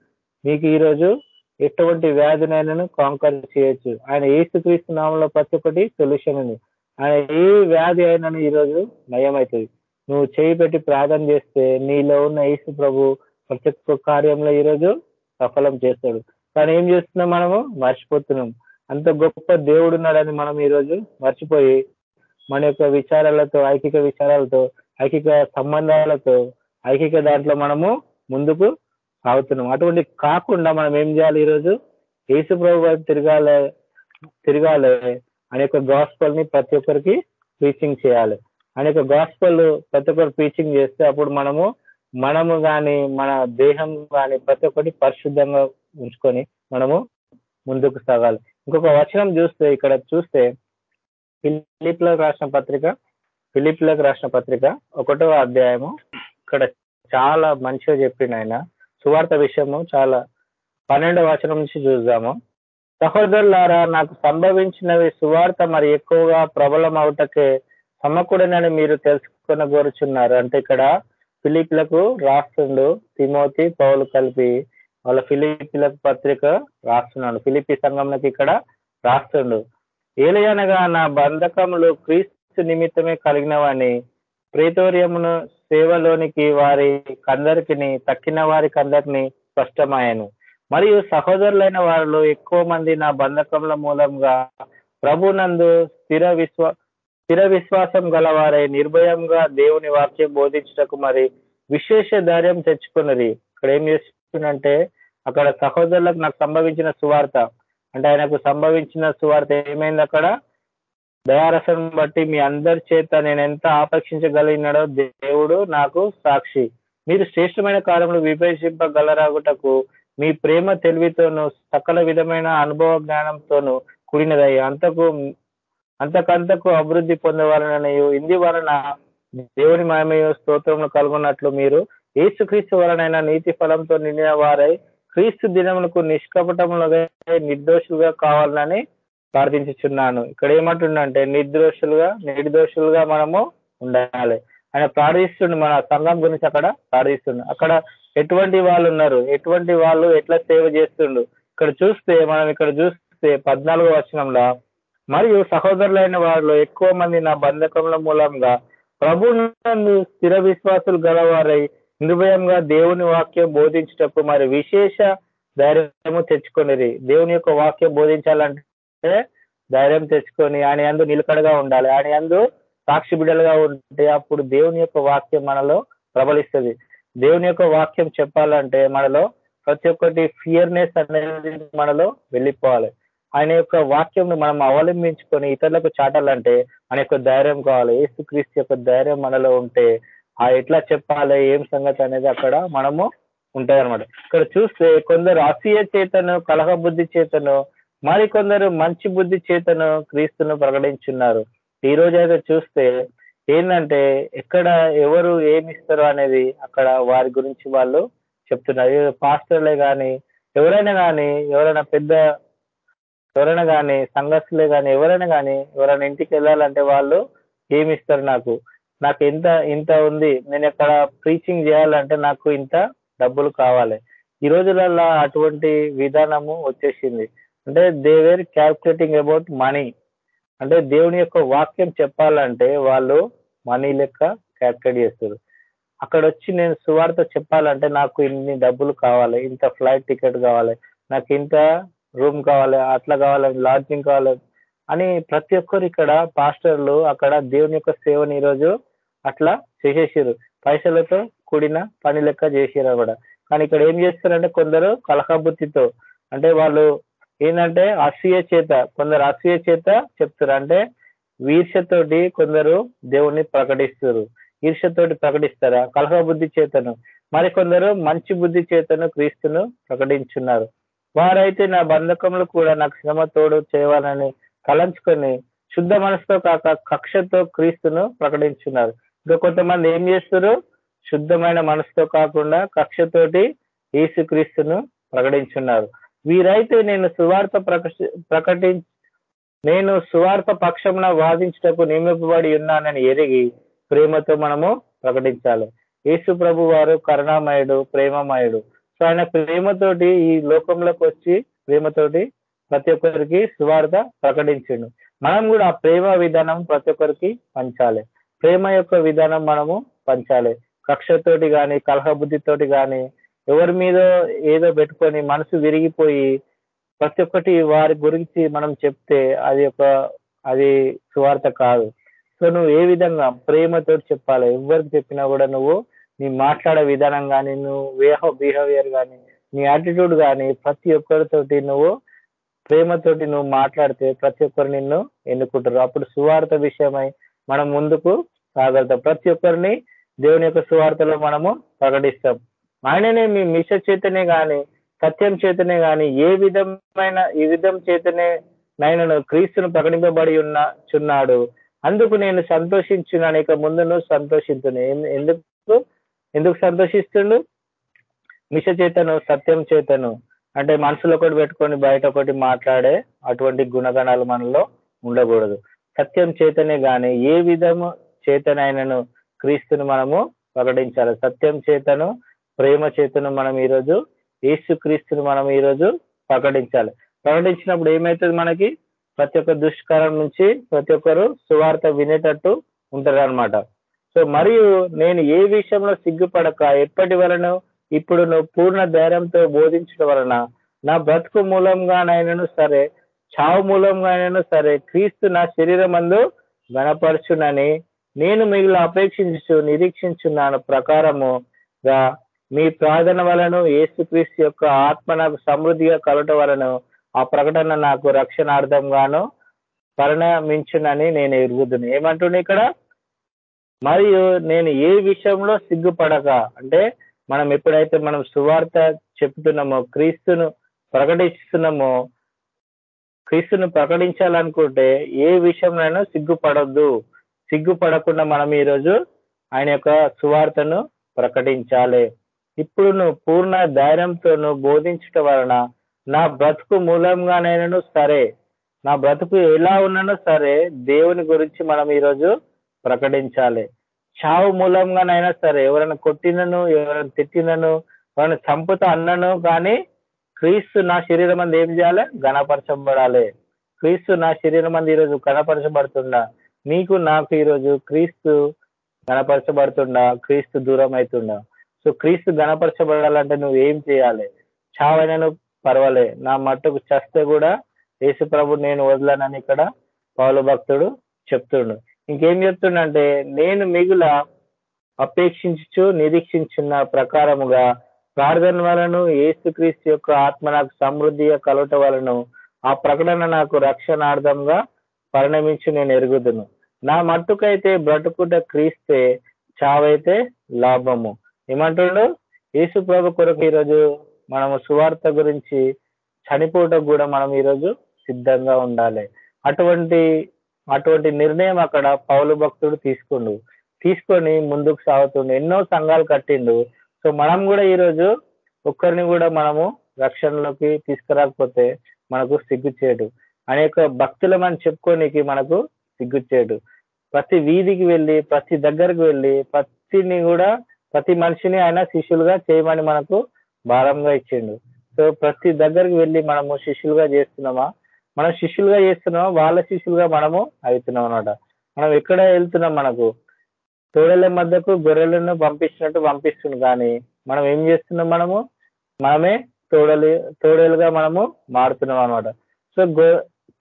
నీకు ఈరోజు ఎటువంటి వ్యాధినైనా కాంకర్ చేయొచ్చు. ఆయన ఏసు క్రీస్తు నామంలో ప్రతి ఒక్కటి సొల్యూషన్ ఉంది. ఆయన ఏ వ్యాధి అయినా ఈరోజు నయం అవుతుంది నువ్వు చేయి పెట్టి ప్రార్థన చేస్తే నీలో ఉన్న యేసు ప్రభు ప్రతి ఒక్క కార్యంలో ఈరోజు సఫలం చేస్తాడు. కానీ ఏం చేస్తున్నాం మనము? మర్చిపోతున్నాం. అంత గొప్ప దేవుడు ఉన్నాడని మనం ఈరోజు మర్చిపోయి మన యొక్క విచారాలతో ఐకిక విచారాలతో ఐకిక సంబంధాలతో ఐకిక దాంట్లో మనము ముందుకు సాగుతున్నాం. అటువంటి కాకుండా మనం ఏం చేయాలి ఈరోజు? యేసు ప్రభు వైపు తిరగాలి తిరగాలి అనే యొక్క గాస్పల్ని ప్రతి ఒక్కరికి టీచింగ్ చేయాలి. అనేక యొక్క గాస్పల్ ప్రతి ఒక్కరు టీచింగ్ చేస్తే అప్పుడు మనము మనము కానీ మన దేహం కానీ ప్రతి ఒక్కటి పరిశుద్ధంగా ఉంచుకొని మనము ముందుకు సాగాలి. ఇంకొక వచనం చూస్తే ఇక్కడ చూస్తే ఫిలిప్లకు రాసిన పత్రిక ఫిలిప్లకు రాసిన పత్రిక ఒకటో అధ్యాయము ఇక్కడ చాలా మంచిగా చెప్పిండు ఆయన. సువార్త విషయము చాలా పన్నెండవ వచనం నుంచి చూద్దాము. సహోదరులారా నాకు సంభవించినవి సువార్త మరి ఎక్కువగా ప్రబలం అవుటకే సమకూడనని మీరు తెలుసుకున్న కోరుచున్నారు అంటే ఇక్కడ ఫిలిప్లకు రాస్తుండు తిమోతి పౌలు కలిపి వాళ్ళ ఫిలిపిలకు పత్రిక రాస్తున్నాడు. ఫిలిపి సంఘంలోకి ఇక్కడ రాస్తుండు. ఏలయనగా నా బంధకములు క్రీస్తు నిమిత్తమే కలిగినవని ప్రేతోర్యమును సేవలోనికి వారి కందరికి తక్కిన వారికి అందరినీ స్పష్టమాయను. మరియు సహోదరులైన వారిలో ఎక్కువ మంది నా బంధకముల మూలంగా ప్రభునందు స్థిర విశ్వ స్థిర విశ్వాసం గలవారై నిర్భయంగా దేవుని వాక్యం బోధించటకు మరి విశేష ధైర్యం తెచ్చుకున్నది ఇక్కడ ఏం చేస్తుందంటే అక్కడ సహోదరులకు నాకు సంభవించిన సువార్త. అంటే ఆయనకు సంభవించిన సువార్త ఏమైంది అక్కడ? దయారసం బట్టి మీ అందరి చేత నేను ఎంత ఆపేక్షించగలిగినాడో దేవుడు నాకు సాక్షి. మీరు శ్రేష్టమైన కాలంలో విభేషింపగలరాగుటకు మీ ప్రేమ తెలివితోనూ సకల విధమైన అనుభవ జ్ఞానంతోనూ కూడినదై. అంతకు అంతకంతకు అభివృద్ధి పొందవాలనయు ఇంది వలన దేవుని మయమయో స్తోత్రములు కలుగున్నట్లు మీరు ఏసుక్రీస్తు వలనైనా నీతి ఫలంతో నిండిన వారై క్రీస్తు దినములకు నిష్కపటములుగా నిర్దోషులుగా కావాలని ప్రార్థించుచున్నాను. ఇక్కడ ఏమంటుండంటే నిర్దోషులుగా నిర్దోషులుగా మనము ఉండాలి. ఆయన ప్రార్థిస్తుండు మన సంఘం గురించి అక్కడ ప్రార్థిస్తుండు. అక్కడ ఎటువంటి వాళ్ళు ఉన్నారు? ఎటువంటి వాళ్ళు ఎట్లా సేవ చేస్తుండు? ఇక్కడ చూస్తే మనం ఇక్కడ చూస్తే పద్నాలుగో వచనంలో మరియు సహోదరులైన వారిలో ఎక్కువ మంది నా బంధకముల మూలంగా ప్రభు స్థిర విశ్వాసులు గలవారై నిర్భయంగా దేవుని వాక్యం బోధించేటప్పుడు మరి విశేష ధైర్యము తెచ్చుకునేది దేవుని యొక్క వాక్యం బోధించాలంటే ధైర్యం తెచ్చుకొని ఆయన అందు నిలకడగా ఉండాలి. ఆయన అందు సాక్షి బిడ్డలుగా ఉంటే అప్పుడు దేవుని యొక్క వాక్యం మనలో ప్రబలిస్తుంది. దేవుని యొక్క వాక్యం చెప్పాలంటే మనలో ప్రతి ఒక్కటి ఫియర్నెస్ అనేది మనలో వెళ్ళిపోవాలి. ఆయన యొక్క వాక్యం మనం అవలంబించుకొని ఇతరులకు చాటాలంటే మన యొక్క ధైర్యం కావాలి. ఏసుక్రీస్తు యొక్క ధైర్యం మనలో ఉంటే ఆ ఎట్లా చెప్పాలి ఏం సంగతి అనేది అక్కడ మనము ఉంటాయి అనమాట ఇక్కడ చూస్తే కొందరు అసూయ చేతను కలహ బుద్ధి చేతను మరికొందరు మంచి బుద్ధి చేతను క్రీస్తును ప్రకటించున్నారు. ఈ రోజు అయితే చూస్తే ఏంటంటే ఎక్కడ ఎవరు ఏమిస్తారు అనేది అక్కడ వారి గురించి వాళ్ళు చెప్తున్నారు. పాస్టర్లే కానీ ఎవరైనా కానీ ఎవరైనా పెద్ద ఎవరైనా కానీ సంఘస్థులే కానీ ఎవరైనా కానీ ఎవరైనా ఇంటికి వెళ్ళాలంటే వాళ్ళు ఏమి ఇస్తారు నాకు? నాకు ఎంత ఇంత ఉంది. నేను ఎక్కడ ప్రీచింగ్ చేయాలంటే నాకు ఇంత డబ్బులు కావాలి. ఈ రోజులలో అటువంటి విధానము వచ్చేసింది. అంటే they were calculating about money. అంటే దేవుని యొక్క వాక్యం చెప్పాలంటే వాళ్ళు మనీ లెక్క క్యాల్కులేట్ చేస్తారు. అక్కడ వచ్చి నేను సువార్త చెప్పాలంటే నాకు ఇన్ని డబ్బులు కావాలి ఇంత ఫ్లైట్ టికెట్ కావాలి నాకు ఇంత రూమ్ కావాలి అట్లా కావాలి లాడ్జింగ్ కావాలి అని ప్రతి ఒక్కరు ఇక్కడ పాస్టర్లు అక్కడ దేవుని యొక్క సేవని ఈరోజు అట్లా చేసేసారు పైసలతో కూడిన పని లెక్క చేసారు కూడా కానీ ఇక్కడ ఏం చేస్తారంటే కొందరు కలహబుద్ధితో అంటే వాళ్ళు ఏంటంటే అసూయ చేత కొందరు అసూయ చేత చెప్తారు. అంటే వీర్షతోటి కొందరు దేవుణ్ణి ప్రకటిస్తారు. ఈర్షతోటి ప్రకటిస్తారా? కలహ బుద్ధి చేతను. మరి కొందరు మంచి బుద్ధి చేతను క్రీస్తును ప్రకటించున్నారు. వారైతే నా బంధకములు కూడా నాకు శ్రమ తోడు చేయాలని తలంచుకొని శుద్ధ మనసుతో కాక కక్షతో క్రీస్తును ప్రకటించున్నారు. ఇంకా కొంతమంది ఏం చేస్తారు? శుద్ధమైన మనసుతో కాకుండా కక్షతోటి యేసు క్రీస్తును ప్రకటించున్నారు. వీరైతే నేను సువార్త ప్రకటి నేను సువార్త పక్షమున వాదించుటకు నియమింపబడి ఉన్నానని ఎరిగి ప్రేమతో మనము ప్రకటించాలి. యేసు ప్రభు వారు కరుణామయుడు ప్రేమమయుడు. సో ఆయన ప్రేమతోటి ఈ లోకంలోకి వచ్చి ప్రేమతోటి ప్రతి ఒక్కరికి సువార్త ప్రకటించిండు. మనం కూడా ఆ ప్రేమ విధానం ప్రతి ఒక్కరికి పంచాలి. ప్రేమ యొక్క విధానం మనము పంచాలి. కక్షతోటి కానీ కలహబుద్ధితోటి కానీ ఎవరి మీద ఏదో పెట్టుకొని మనసు విరిగిపోయి ప్రతి ఒక్కటి వారి గురించి మనం చెప్తే అది ఒక అది సువార్త కాదు. సో నువ్వు ఏ విధంగా ప్రేమతో చెప్పాలి? ఎవరికి చెప్పినా కూడా నువ్వు నీ మాట్లాడే విధానం కానీ నువ్వు వేహ బిహేవియర్ కానీ నీ యాటిట్యూడ్ కానీ ప్రతి ఒక్కరితోటి నువ్వు ప్రేమతోటి నువ్వు మాట్లాడితే ప్రతి ఒక్కరు నిన్ను ఎన్నుకుంటారు. అప్పుడు సువార్త విషయమై మనం ముందుకు సాగలుగుతాం. ప్రతి ఒక్కరిని దేవుని యొక్క సువార్తలో మనము ప్రకటిస్తాం. ఆయననే మీ మిష చేతనే కానీ సత్యం చేతనే కానీ ఏ విధమైన ఈ విధం చేతనే నైనను క్రీస్తును ప్రకటింపబడి ఉన్న చున్నాడు. అందుకు నేను సంతోషించున్నాను ఇక ముందును సంతోషించును. ఎందుకు? ఎందుకు సంతోషిస్తుండు? మిష చేతను సత్యం చేతను. అంటే మనసులో ఒకటి పెట్టుకొని బయట ఒకటి మాట్లాడే అటువంటి గుణగణాలు మనలో ఉండకూడదు. సత్యం చేతనే కానీ ఏ విధము చేతనైనను క్రీస్తుని మనము ప్రకటించాలి. సత్యం చేతను ప్రేమ చేతను మనం ఈరోజు ఏసు క్రీస్తుని మనం ఈరోజు ప్రకటించాలి. ప్రకటించినప్పుడు ఏమవుతుంది మనకి? ప్రతి ఒక్క దుష్కరం నుంచి ప్రతి ఒక్కరు సువార్త వినేటట్టు ఉంటారు అనమాట సో మరియు నేను ఏ విషయంలో సిగ్గుపడక ఎప్పటి వలన ఇప్పుడు నువ్వు పూర్ణ ధైర్యంతో బోధించడం వలన నా బ్రతుకు మూలంగానైనా సరే చావు మూలంగానైనా సరే క్రీస్తు నా శరీరం అందు గణపరచునని నేను మిగిలిన అపేక్షించు నిరీక్షించున్నాను ప్రకారముగా మీ ప్రార్థన వలను ఏసుక్రీస్తు యొక్క ఆత్మ నాకు సమృద్ధిగా కలట వలను ఆ ప్రకటన నాకు రక్షణార్థంగాను పరిణమించునని నేను ఎరుగుదును. ఏమంటుండే ఇక్కడ? మరియు నేను ఏ విషయంలో సిగ్గుపడక అంటే మనం ఎప్పుడైతే మనం సువార్త చెప్తున్నామో క్రీస్తును ప్రకటిస్తున్నామో క్రీస్తును ప్రకటించాలనుకుంటే ఏ విషయంలోనైనా సిగ్గుపడద్దు. సిగ్గుపడకుండా మనం ఈరోజు ఆయన యొక్క సువార్తను ప్రకటించాలి. ఇప్పుడు నువ్వు పూర్ణ ధైర్యంతో నువ్వు బోధించటం వలన నా బ్రతుకు మూలంగానైనాను సరే నా బ్రతుకు ఎలా ఉన్నానో సరే దేవుని గురించి మనం ఈరోజు ప్రకటించాలి. చావు మూలంగానైనా సరే ఎవరైనా కొట్టినను ఎవరైనా తిట్టినను ఎవరైనా చంపుతా అన్నను కానీ క్రీస్తు నా శరీరం మంది ఏం చేయాలి? గణపరచబడాలి క్రీస్తు నా శరీరం మంది ఈరోజు గణపరచబడుతుండా నీకు నాకు ఈరోజు క్రీస్తు గణపరచబడుతుండా క్రీస్తు దూరం అవుతుండా సో క్రీస్తు గణపరచబడాలంటే నువ్వు ఏం చేయాలి? చావైనను పర్వాలే. నా మట్టుకు చస్తే కూడా యేసు ప్రభు నేను వదలనని ఇక్కడ పౌలు భక్తుడు చెప్తుండు. ఇంకేం చెప్తుండంటే నేను మిగుల అపేక్షించు నిరీక్షించిన ప్రకారముగా ప్రార్థన వలను ఏసుక్రీస్తు యొక్క ఆత్మ నాకు సమృద్ధిగా కలవట వలను ఆ ప్రకటన నాకు రక్షణార్థంగా పరిణమించి నేను ఎరుగుదును. నా మట్టుకైతే బ్రతుకుట క్రీస్తే చావైతే లాభము. ఏమంటుండు? యేసు ప్రభు కొరకు ఈరోజు మనము సువార్త గురించి చనిపోవటం కూడా మనం ఈరోజు సిద్ధంగా ఉండాలి. అటువంటి అటువంటి నిర్ణయం అక్కడ పౌలు భక్తుడు తీసుకుండు. తీసుకొని ముందుకు సాగుతుండు. ఎన్నో సంఘాలు కట్టిండు. సో మనం కూడా ఈరోజు ఒక్కరిని కూడా మనము రక్షణలోకి తీసుకురాకపోతే మనకు సిగ్గు అనేక భక్తులం అని చెప్పుకోనికి మనకు సిగ్గుచ్చేటు ప్రతి వీధికి వెళ్ళి ప్రతి దగ్గరకు వెళ్ళి ప్రతిని కూడా ప్రతి మనిషిని ఆయన శిష్యులుగా చేయమని మనకు భారంగా ఇచ్చిండు. సో ప్రతి దగ్గరికి వెళ్ళి మనము శిష్యులుగా చేస్తున్నామా? మనం శిష్యులుగా చేస్తున్నాం వాళ్ళ శిష్యులుగా మనము అవుతున్నాం అనమాట మనం ఎక్కడ వెళ్తున్నాం మనకు? తోడల మధ్యకు గొర్రెలను పంపించినట్టు పంపిస్తుంది కానీ మనం ఏం చేస్తున్నాం మనము? మనమే తోడలు తోడేలుగా మనము మారుతున్నాం అనమాట సో గొ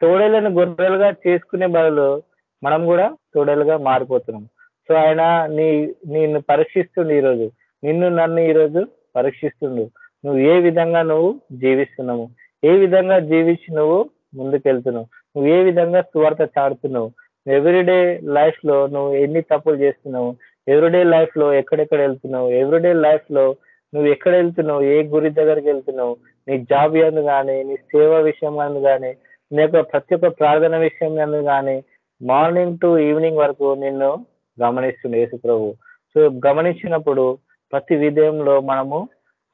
తోడేలను గొర్రెలుగా చేసుకునే బదులు మనం కూడా తోడేలుగా మారిపోతున్నాం. సో ఆయన నీ నిన్ను పరీక్షిస్తుండు ఈరోజు. నిన్ను నన్ను ఈరోజు పరీక్షిస్తుండు. నువ్వు ఏ విధంగా నువ్వు జీవిస్తున్నావు? ఏ విధంగా జీవించి నువ్వు ముందుకెళ్తున్నావు. నువ్వు ఏ విధంగా సువార్త చాడుతున్నావు ఎవ్రీడే లైఫ్లో నువ్వు ఎన్ని తప్పులు చేస్తున్నావు? ఎవ్రీడే లైఫ్లో ఎక్కడెక్కడ వెళ్తున్నావు? ఎవ్రీడే లైఫ్లో నువ్వు ఎక్కడ వెళ్తున్నావు? ఏ గురి దగ్గరికి వెళ్తున్నావు? నీ జాబ్ ఎందు కానీ నీ సేవ విషయం అందు కానీ నీ యొక్క ప్రతి ఒక్క ప్రార్థన విషయం ఎందు కానీ మార్నింగ్ టు ఈవినింగ్ వరకు నిన్ను గమనిస్తుంది యేసు ప్రభు సో గమనించినప్పుడు ప్రతి విధయంలో మనము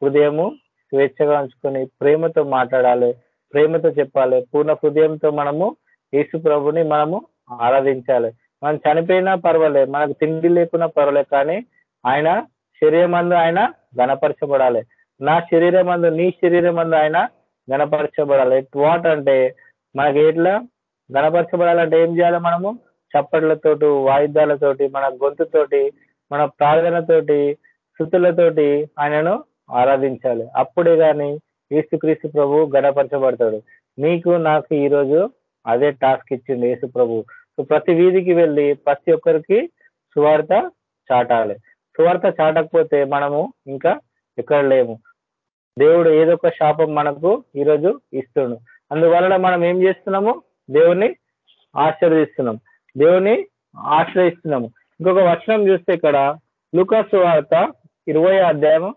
హృదయము స్వేచ్ఛగా ఉంచుకొని ప్రేమతో మాట్లాడాలి. ప్రేమతో చెప్పాలి. పూర్ణ హృదయంతో మనము యేసు ప్రభుని మనము ఆరాధించాలి. మనం చనిపోయినా పర్వాలేదు మనకు తిండి లేకున్నా పర్వాలేదు కానీ ఆయన శరీరం అందు ఆయన గణపరచబడాలి నా శరీరం అందు నీ శరీరం అందు ఆయన గణపరచబడాలి వాట్ అంటే మనకి ఎట్లా గణపరచబడాలంటే ఏం చేయాలి మనము? చప్పట్లతోటి వాయిద్యాలతోటి మన గొంతుతోటి మన ప్రార్థనతోటి శృతులతోటి ఆయనను ఆరాధించాలి. అప్పుడే కానీ యేసుక్రీస్తు ప్రభు గణపరచబడతాడు. నీకు నాకు ఈరోజు అదే టాస్క్ ఇచ్చింది యేసు ప్రభు సో ప్రతి వీధికి వెళ్ళి ప్రతి ఒక్కరికి సువార్త చాటాలి. సువార్త చాటకపోతే మనము ఇంకా ఎక్కడ లేము. దేవుడు ఏదో ఒక శాపం మనకు ఈరోజు ఇస్తుండు. అందువలన మనం ఏం చేస్తున్నాము? దేవుని ఆశీర్వదిస్తున్నాం దేవుని ఆశ్రయిస్తున్నాము. ఇంకొక వచనం చూస్తే ఇక్కడ లుకాసు వార్త ఇరవై అధ్యాయం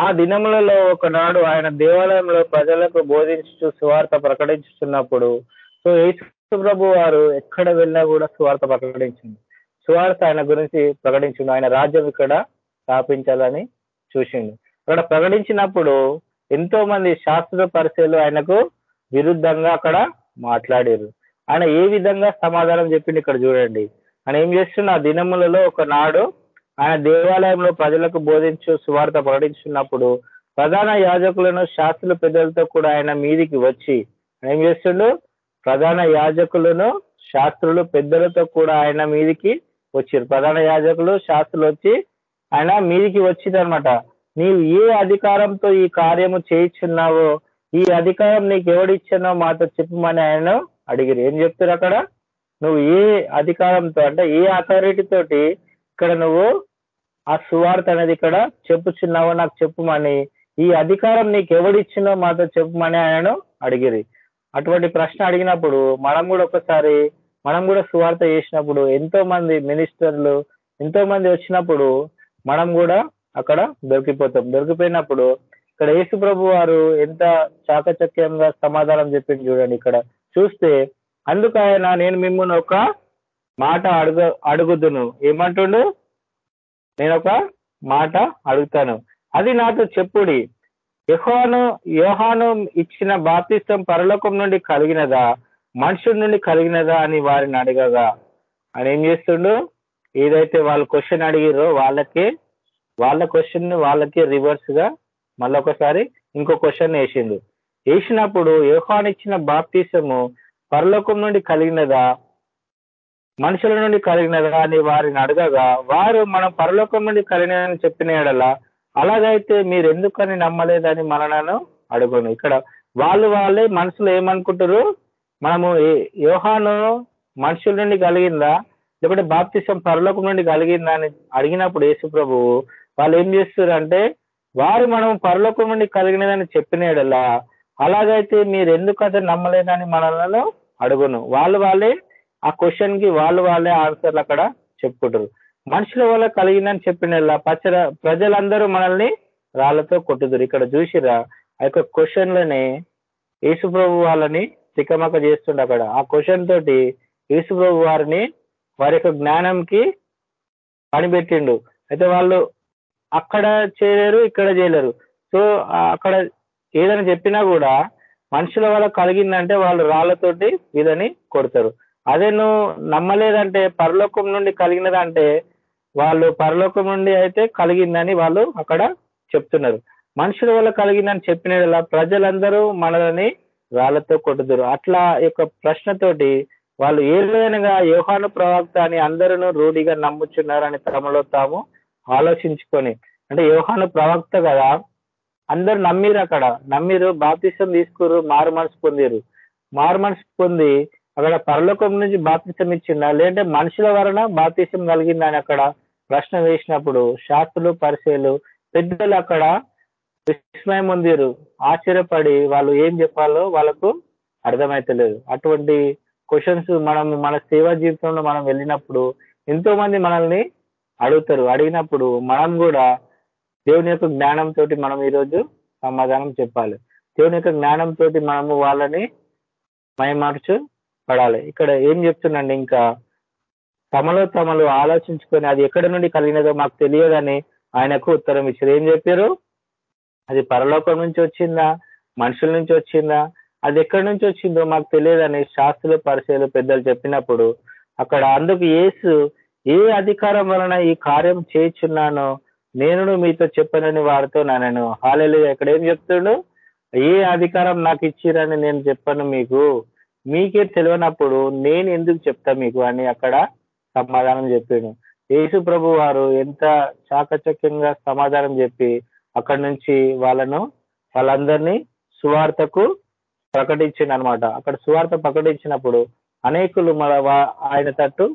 ఆ దినములలో ఒకనాడు ఆయన దేవాలయంలో ప్రజలకు బోధించు సువార్త ప్రకటించుతున్నప్పుడు సో యేసు ప్రభు వారు ఎక్కడ వెళ్ళినా కూడా సువార్త ప్రకటించింది. సువార్త ఆయన గురించి ప్రకటించిండు. ఆయన రాజ్యం ఇక్కడ స్థాపించాలని చూసిండు. అక్కడ ప్రకటించినప్పుడు ఎంతో మంది శాస్త్ర పరిచయలు ఆయనకు విరుద్ధంగా అక్కడ మాట్లాడారు. ఆయన ఏ విధంగా సమాధానం చెప్పింది ఇక్కడ చూడండి. ఆయన ఏం చేస్తున్న ఆ దినములలో ఒకనాడు ఆయన దేవాలయంలో ప్రజలకు బోధించు సువార్త ప్రకటించున్నప్పుడు ప్రధాన యాజకులను శాస్త్రుల పెద్దలతో కూడా ఆయన మీదికి వచ్చి ఏం చేస్తుండు? ప్రధాన యాజకులను శాస్త్రులు పెద్దలతో కూడా ఆయన మీదికి వచ్చారు. ప్రధాన యాజకులు శాస్త్రులు వచ్చి ఆయన మీదికి వచ్చిందనమాట నీవు ఏ అధికారంతో ఈ కార్యము చేయించున్నావో ఈ అధికారం నీకు ఎవడిచ్చానో మాతో చెప్పమని ఆయన అడిగిరు. ఏం చెప్తారు అక్కడ? నువ్వు ఏ అధికారంతో అంటే ఏ అథారిటీ తోటి ఇక్కడ నువ్వు ఆ సువార్త అనేది ఇక్కడ చెప్పుచున్నావో? నాకు చెప్పుమని ఈ అధికారం నీకు ఎవడిచ్చినో మాతో చెప్పుమని ఆయనను అడిగిరి. అటువంటి ప్రశ్న అడిగినప్పుడు మనం కూడా ఒకసారి మనం కూడా సువార్త చేసినప్పుడు ఎంతో మంది మినిస్టర్లు ఎంతో మంది వచ్చినప్పుడు మనం కూడా అక్కడ దొరికిపోతాం. దొరికిపోయినప్పుడు ఇక్కడ యేసు ప్రభు వారు ఎంత చాకచక్యంగా సమాధానం చెప్పింది చూడండి ఇక్కడ. చూస్తే అందుకు ఆయన నేను మిమ్మల్ని ఒక మాట అడుగు అడుగుదును. ఏమంటుండు? నేను ఒక మాట అడుగుతాను. అది నాతో చెప్పుడి. యహోను యోహాను ఇచ్చిన బాప్తిస్తం పరలోకం నుండి కలిగినదా? మనుషుల నుండి కలిగినదా అని వారిని అడగగా. ఆయన ఏం చేస్తుండు? ఏదైతే వాళ్ళు క్వశ్చన్ అడిగిరో వాళ్ళకి వాళ్ళ క్వశ్చన్ వాళ్ళకి రివర్స్గా మళ్ళొకసారి ఇంకో క్వశ్చన్ వేసిండు. వేసినప్పుడు యోహాన్ ఇచ్చిన బాప్తిసము పరలోకం నుండి కలిగినదా? మనుషుల నుండి కలిగినదా అని వారిని అడగగా వారు మనం పరలోకం నుండి కలిగినదని చెప్పిన ఎడలా అలాగైతే మీరు ఎందుకని నమ్మలేదని మనలను అడుగును. ఇక్కడ వాళ్ళు వాళ్ళే మనసులో ఏమనుకుంటారు మనము యోహాను మనుషుల నుండి కలిగిందా? లేకపోతే బాప్తిసం పరలోకం నుండి కలిగిందా అని అడిగినప్పుడు యేసు ప్రభువు వాళ్ళు ఏం చేస్తారు అంటే వారు మనం పరలోకం నుండి కలిగినదని చెప్పిన ఎడలా అలాగైతే మీరు ఎందుకు అతను నమ్మలేదని మనలను అడుగును. వాళ్ళు వాళ్ళే ఆ క్వశ్చన్కి వాళ్ళు వాళ్ళే ఆన్సర్లు అక్కడ చెప్పుకుంటారు. మనుషుల వల్ల కలిగిందని చెప్పిన పచ్చ ప్రజలందరూ మనల్ని రాళ్ళతో కొట్టుదురు. ఇక్కడ చూసిరా ఆ యొక్క క్వశ్చన్లని యేసుప్రభు వాళ్ళని తికమక చేస్తుండే అక్కడ. ఆ క్వశ్చన్ తోటి యేసుప్రభు వారిని వారి యొక్క జ్ఞానంకి పనిపెట్టిండు. అయితే వాళ్ళు అక్కడ చేయలేరు ఇక్కడ చేయలేరు. సో అక్కడ ఏదైనా చెప్పినా కూడా మనుషుల వల్ల కలిగిందంటే వాళ్ళు రాళ్ళతోటి వీళ్ళని కొడతారు. అదే నువ్వు నమ్మలేదంటే పరలోకం నుండి కలిగినదంటే వాళ్ళు పరలోకం నుండి అయితే కలిగిందని వాళ్ళు అక్కడ చెప్తున్నారు. మనుషుల వల్ల కలిగిందని చెప్పిన ప్రజలందరూ మనల్ని రాళ్ళతో కొట్టుదురు. అట్లా యొక్క ప్రశ్నతోటి వాళ్ళు ఏదైనా యోహాను ప్రవక్త అని అందరూ రూఢిగా నమ్ముచున్నారని తమలో తాము ఆలోచించుకొని అంటే యోహాను ప్రవక్త కదా అందరు నమ్మిరు అక్కడ. నమ్మిరు బాప్తిష్టం తీసుకురు మారు మనసు పొందిరు. మారు మనసు పొంది అక్కడ పరలోకం నుంచి బాప్తిసం ఇచ్చిందా? లేదంటే మనుషుల వలన బాప్తిసం కలిగిందని అక్కడ ప్రశ్న వేసినప్పుడు శాస్త్రులు పరిచయలు పెద్దలు అక్కడ విస్మయం పొందిరు ఆశ్చర్యపడి వాళ్ళు ఏం చెప్పాలో వాళ్ళకు అర్థమైతలేదు. అటువంటి క్వశ్చన్స్ మనం మన సేవా జీవితంలో మనం వెళ్ళినప్పుడు ఎంతో మంది మనల్ని అడుగుతారు. అడిగినప్పుడు మనం కూడా దేవుని యొక్క జ్ఞానంతో మనం ఈరోజు సమాధానం చెప్పాలి. దేవుని యొక్క జ్ఞానంతో మనము వాళ్ళని మయమార్చు పడాలి. ఇక్కడ ఏం చెప్తుండండి ఇంకా తమలో తమలు ఆలోచించుకొని అది ఎక్కడి నుండి కలిగినదో మాకు తెలియదని ఆయనకు ఉత్తరం ఇచ్చారు. ఏం చెప్పారు? అది పరలోకం నుంచి వచ్చిందా? మనుషుల నుంచి వచ్చిందా? అది ఎక్కడి నుంచి వచ్చిందో మాకు తెలియదని శాస్త్రులు పరిచయలు పెద్దలు చెప్పినప్పుడు అక్కడ అందుకు ఏసు ఏ అధికారం వలన ఈ కార్యం చేయించున్నానో నేను మీతో చెప్పనని వారితో నేను హాలేలు ఇక్కడ ఏం చెప్తుడు? ఏ అధికారం నాకు ఇచ్చిరని నేను చెప్పను మీకు. మీకే తెలియనప్పుడు నేను ఎందుకు చెప్తా మీకు అని అక్కడ సమాధానం చెప్పాను యేసు ప్రభు వారు ఎంత చాకచక్యంగా సమాధానం చెప్పి అక్కడి నుంచి వాళ్ళను వాళ్ళందరినీ సువార్తకు ప్రకటించింది అనమాట అక్కడ సువార్త ప్రకటించినప్పుడు అనేకులు మన ఆయన తట్టు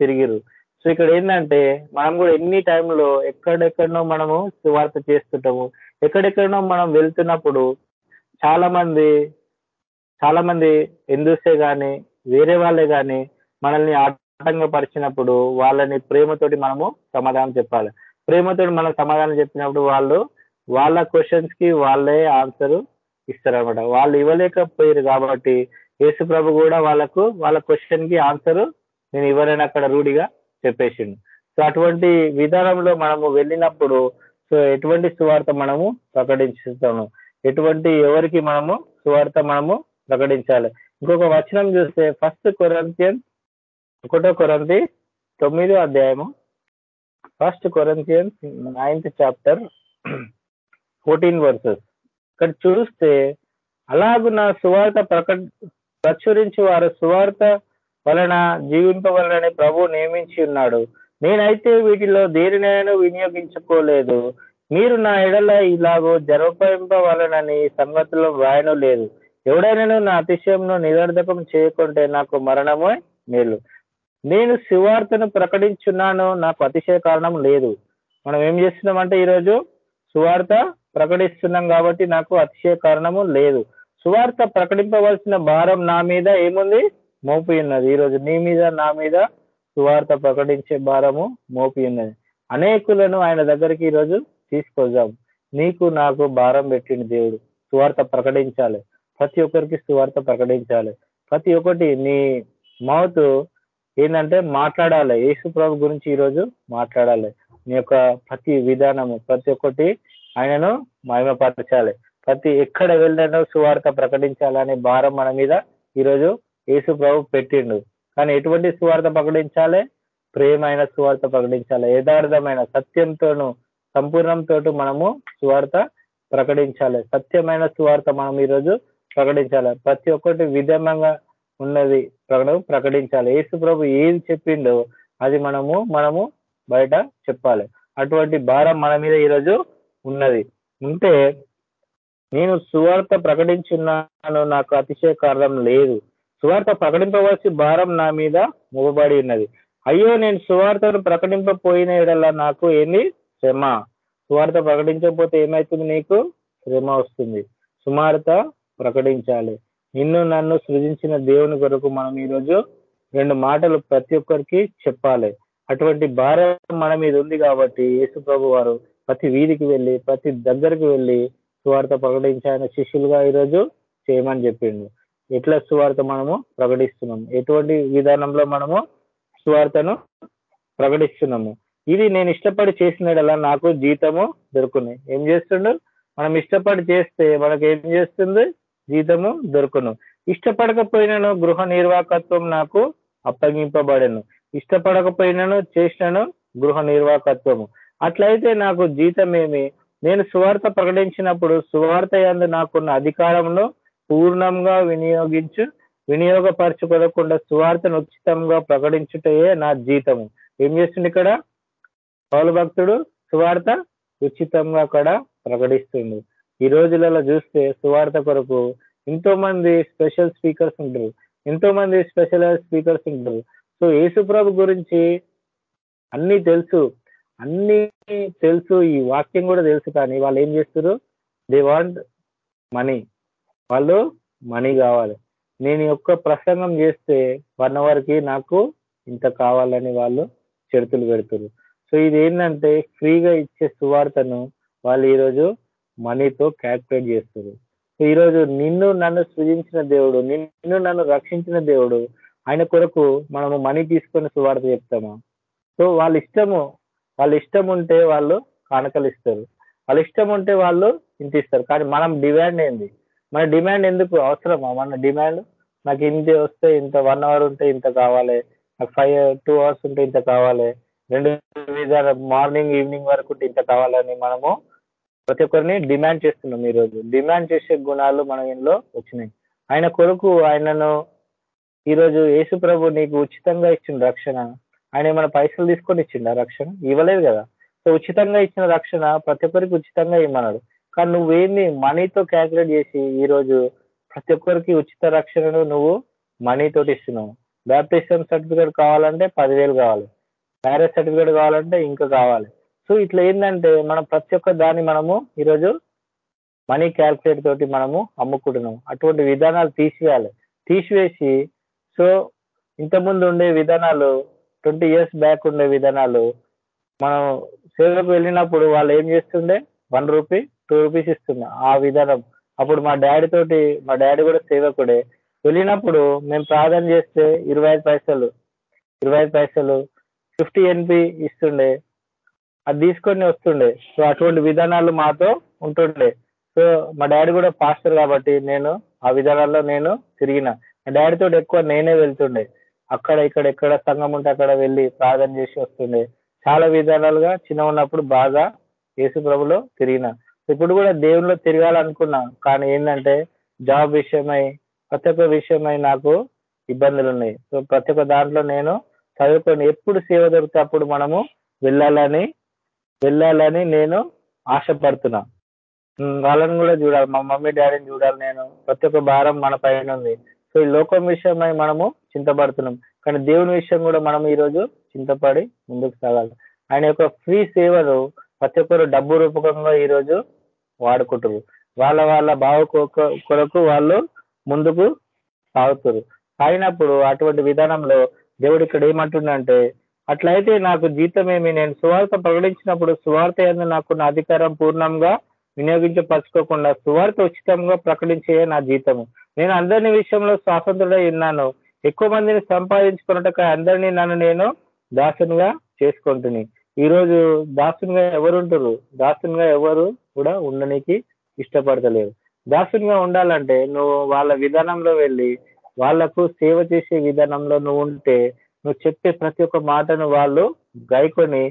తిరిగిరు. సో ఇక్కడ ఏంటంటే మనం కూడా ఎన్ని టైంలో ఎక్కడెక్కడనో మనము సువార్త చేస్తుంటాము. ఎక్కడెక్కడనో మనం వెళ్తున్నప్పుడు చాలా మంది చాలా మంది హిందూసే కానీ వేరే వాళ్ళే కానీ మనల్ని ఆటంకపరిచినప్పుడు వాళ్ళని ప్రేమతోటి మనము సమాధానం చెప్పాలి. ప్రేమతోటి మనం సమాధానం చెప్పినప్పుడు వాళ్ళు వాళ్ళ క్వశ్చన్స్కి వాళ్ళే ఆన్సర్ ఇస్తారనమాట వాళ్ళు ఇవ్వలేకపోయారు కాబట్టి యేసు ప్రభు కూడా వాళ్ళకు వాళ్ళ క్వశ్చన్కి ఆన్సర్ నేను ఇవ్వనని అక్కడ రూఢిగా చెప్పేసిండు. సో అటువంటి విధానంలో మనము వెళ్ళినప్పుడు సో ఎటువంటి సువార్త మనము ప్రకటించుతాము? ఎటువంటి ఎవరికి మనము సువార్త మనము ప్రకటించాలి. ఇంకొక వచనం చూస్తే ఫస్ట్ కొరంతియన్ ఒకటో కొరంతి తొమ్మిదో అధ్యాయము. First Corinthian ninth chapter fourteen verses ఇక్కడ చూస్తే అలాగు నా సువార్త ప్రకట ప్రచురించి వారు సువార్త వలన జీవింపవలనని ప్రభు నియమించి ఉన్నాడు. నేనైతే వీటిలో దేనినైనా వినియోగించుకోలేదు. మీరు నా ఎడల ఇలాగో జరపంపవలనని సంగతిలో వ్రాయడం లేదు. ఎవడైనా నా అతిశయంలో నిరర్ధకం చేయకుంటే నాకు మరణమే మేలు. నేను సువార్తను ప్రకటించున్నాను నాకు అతిశయ కారణం లేదు. మనం ఏం చేస్తున్నామంటే ఈరోజు సువార్త ప్రకటిస్తున్నాం కాబట్టి నాకు అతిశయ కారణము లేదు. సువార్త ప్రకటింపవలసిన భారం నా మీద ఏముంది? మోపి ఉన్నది. ఈరోజు నీ మీద నా మీద సువార్త ప్రకటించే భారము మోపి ఉన్నది. అనేకులను ఆయన దగ్గరికి ఈరోజు తీసుకొద్దాం. నీకు నాకు భారం పెట్టింది దేవుడు. సువార్త ప్రకటించాలి. ప్రతి ఒక్కరికి సువార్త ప్రకటించాలి. ప్రతి ఒక్కటి నీ మౌత్ ఏంటంటే మాట్లాడాలి. యేసు ప్రభు గురించి ఈరోజు మాట్లాడాలి. నీ యొక్క ప్రతి విధానము ప్రతి ఒక్కటి ఆయనను మహిమపరచాలి. ప్రతి ఎక్కడ వెళ్ళినో సువార్త ప్రకటించాలనే భారం మన మీద ఈరోజు యేసు ప్రభు పెట్టిండు. కానీ ఎటువంటి సువార్త ప్రకటించాలి? ప్రేమైన సువార్త ప్రకటించాలి. యథార్థమైన సత్యంతోను సంపూర్ణంతో మనము సువార్త ప్రకటించాలి. సత్యమైన సువార్త మనం ఈరోజు ప్రకటించాలి. ప్రతి ఒక్కటి విధంగా ఉన్నది ప్రకటన ప్రకటించాలి. యేసు ప్రభు ఏది చెప్పిండో అది మనము మనము బయట చెప్పాలి. అటువంటి భారం మన మీద ఈరోజు ఉన్నది. ఉంటే నేను సువార్త ప్రకటించున్నాను నాకు అతిశయ కారణం లేదు. సువార్త ప్రకటింపవలసి భారం నా మీద మోబడి ఉన్నది. అయ్యో నేను సువార్తను ప్రకటింపపోయిన ఎడల నాకు ఏంది? శ్రమ. సువార్త ప్రకటించకపోతే ఏమవుతుంది నీకు? శ్రమ వస్తుంది. సుమార్త ప్రకటించాలి. నిన్ను నన్ను సృజించిన దేవుని కొరకు మనం ఈరోజు రెండు మాటలు ప్రతి ఒక్కరికి చెప్పాలి. అటువంటి భారం మన మీద ఉంది కాబట్టి యేసు ప్రభు వారు ప్రతి వీధికి వెళ్ళి ప్రతి దగ్గరికి వెళ్ళి సువార్త ప్రకటించాలని శిష్యులుగా ఈరోజు చేయమని చెప్పిండు. ఎట్లా సువార్త మనము ప్రకటిస్తున్నాం? ఎటువంటి విధానంలో మనము సువార్తను ప్రకటిస్తున్నాము? ఇది నేను ఇష్టపడి చేసినడలా నాకు జీతము దొరుకున్నాయి ఏం చేస్తుండ్రు మనం ఇష్టపడి చేస్తే మనకి ఏం చేస్తుంది? జీతము దొరుకును. ఇష్టపడకపోయినను గృహ నిర్వాహకత్వం నాకు అప్పగింపబడను. ఇష్టపడకపోయినను చేసినను గృహ నిర్వాహకత్వము. అట్లయితే నాకు జీతమేమి? నేను సువార్త ప్రకటించినప్పుడు సువార్త యందు నాకున్న అధికారంలో పూర్ణంగా వినియోగించు వినియోగపరచుకోకుండా సువార్తను ఉచితంగా ప్రకటించుటయే నా జీతము. ఏం చేస్తుంది ఇక్కడ? పౌలు భక్తుడు సువార్త ఉచితంగా అక్కడ ప్రకటిస్తుంది. ఈ రోజులలో చూస్తే సువార్త కొరకు ఎంతో మంది స్పెషల్ స్పీకర్స్ ఉంటారు. ఎంతో మంది స్పెషల్ స్పీకర్స్ ఉంటారు. సో యేసుప్రభు గురించి అన్ని తెలుసు. అన్ని తెలుసు. ఈ వాక్యం కూడా తెలుసు. కానీ వాళ్ళు ఏం చేస్తారు దే వాంట్ మనీ వాళ్ళు మనీ కావాలి. నేను యొక్క ప్రసంగం చేస్తే వన్ అవర్కి నాకు ఇంత కావాలని వాళ్ళు షరతులు పెడుతున్నారు సో ఇది ఏంటంటే ఫ్రీగా ఇచ్చే సువార్తను వాళ్ళు ఈరోజు మనీతో క్యాల్కులేట్ చేస్తారు సో ఈరోజు నిన్ను నన్ను సృజించిన దేవుడు నిన్ను నన్ను రక్షించిన దేవుడు ఆయన కొరకు మనము మనీ తీసుకొని సువార్త చెప్తామా? సో వాళ్ళ ఇష్టము వాళ్ళ ఇష్టం ఉంటే వాళ్ళు కానుకలు ఇస్తారు. వాళ్ళ ఇష్టం ఉంటే వాళ్ళు ఇంత ఇస్తారు. కానీ మనం డిమాండ్ ఏంది? మన డిమాండ్ ఎందుకు అవసరమా? మన డిమాండ్ నాకు ఇంత వస్తే ఇంత వన్ అవర్ ఉంటే ఇంత కావాలి నాకు ఫైవ్ టూ అవర్స్ ఉంటే ఇంత కావాలి రెండు మార్నింగ్ ఈవినింగ్ వరకు ఇంత కావాలని మనము ప్రతి ఒక్కరిని డిమాండ్ చేస్తున్నాం ఈరోజు డిమాండ్ చేసే గుణాలు మన ఇంట్లో వచ్చినాయి. ఆయన కొరకు ఆయనను ఈరోజు యేసు ప్రభు నీకు ఉచితంగా ఇచ్చిన రక్షణ. ఆయన ఏమైనా పైసలు తీసుకొని ఇచ్చిండా. రక్షణ ఇవ్వలేదు కదా. సో ఉచితంగా ఇచ్చిన రక్షణ ప్రతి ఒక్కరికి ఉచితంగా ఇమ్మన్నాడు. కానీ నువ్వేంది మనీతో క్యాల్కులేట్ చేసి ఈరోజు ప్రతి ఒక్కరికి ఉచిత రక్షణను నువ్వు మనీతో ఇస్తున్నావు. బ్యాప్టిజం సర్టిఫికేట్ కావాలంటే పదివేలు కావాలి. మ్యారేజ్ సర్టిఫికేట్ కావాలంటే ఇంకా కావాలి. సో ఇట్లా ఏంటంటే మనం ప్రతి ఒక్క దాన్ని మనము ఈరోజు మనీ క్యాల్కులేట్ తోటి మనము అమ్ముకుంటున్నాం అటువంటి విధానాలు తీసివేయాలి. తీసివేసి సో ఇంతకుముందు ఉండే విధానాలు ట్వంటీ ఇయర్స్ బ్యాక్ ఉండే విధానాలు మనం సేవకు వెళ్ళినప్పుడు వాళ్ళు ఏం చేస్తుండే? వన్ రూపీ టూ రూపీస్ ఇస్తున్నా ఆ విధానం. అప్పుడు మా డాడీ తోటి మా డాడీ కూడా సేవకుడే. వెళ్ళినప్పుడు మేము ప్రార్థన చేస్తే ఇరవై ఐదు పైసలు ఇరవై ఐదు పైసలు ఫిఫ్టీ ఎన్పి ఇస్తుండే. అది తీసుకొని వస్తుండే. సో అటువంటి విధానాలు మాతో ఉంటుండే. సో మా డాడీ కూడా పాస్టర్ కాబట్టి నేను ఆ విధానాల్లో నేను తిరిగిన. మా డాడీ ఎక్కువ నేనే వెళ్తుండే. అక్కడ ఇక్కడ ఎక్కడ సంఘం ఉంటే అక్కడ వెళ్ళి ప్రార్థన చేసి వస్తుండే. చాలా విధానాలుగా చిన్న ఉన్నప్పుడు బాగా యేసు ప్రభులో తిరిగిన. ఇప్పుడు కూడా దేవుల్లో తిరగాలనుకున్నా. కానీ ఏంటంటే జాబ్ విషయమై ప్రతి ఒక్క విషయమై నాకు ఇబ్బందులు ఉన్నాయి సో ప్రతి ఒక్క దాంట్లో నేను చదువుకొని ఎప్పుడు సేవ దొరికితే అప్పుడు మనము వెళ్ళాలని వెళ్ళాలని నేను ఆశపడుతున్నా. వాళ్ళని కూడా చూడాలి. మా మమ్మీ డాడీని చూడాలి నేను. ప్రతి ఒక్క భారం మన పైన ఉంది. సో ఈ లోకం విషయమై మనము చింతపడుతున్నాం. కానీ దేవుని విషయం కూడా మనం ఈరోజు చింతపడి ముందుకు సాగాలి. ఆయన యొక్క ఫ్రీ సేవలు ప్రతి ఒక్కరు డబ్బు రూపకంగా ఈరోజు వాడుకుంటారు వాళ్ళ వాళ్ళ భావ కొరకు వాళ్ళు ముందుకు సాగుతారు సాగినప్పుడు అటువంటి విధానంలో దేవుడు ఇక్కడ ఏమంటుండంటే అట్లయితే నాకు జీతమేమి నేను సువార్త ప్రకటించినప్పుడు సువార్త యందు నాకున్న అధికారం పూర్ణంగా వినియోగించపరచుకోకుండా సువార్త ఉచితంగా ప్రకటించే నా జీతము. నేను అందరిని విషయంలో స్వాతంత్రుడై ఉన్నాను. ఎక్కువ మందిని సంపాదించుకున్నట్టుగా అందరినీ నన్ను నేను దాసునిగా చేసుకుంటుని. ఈరోజు దాసునిగా ఎవరు ఉంటారు దాసునిగా ఎవరు కూడా ఉండడానికి ఇష్టపడతలేరు. దాసునిగా ఉండాలంటే నువ్వు వాళ్ళ విధానంలో వెళ్ళి వాళ్ళకు సేవ చేసే విధానంలో నువ్వు ఉంటే నువ్వు చెప్పే ప్రతి ఒక్క మాటను వాళ్ళు గైకొని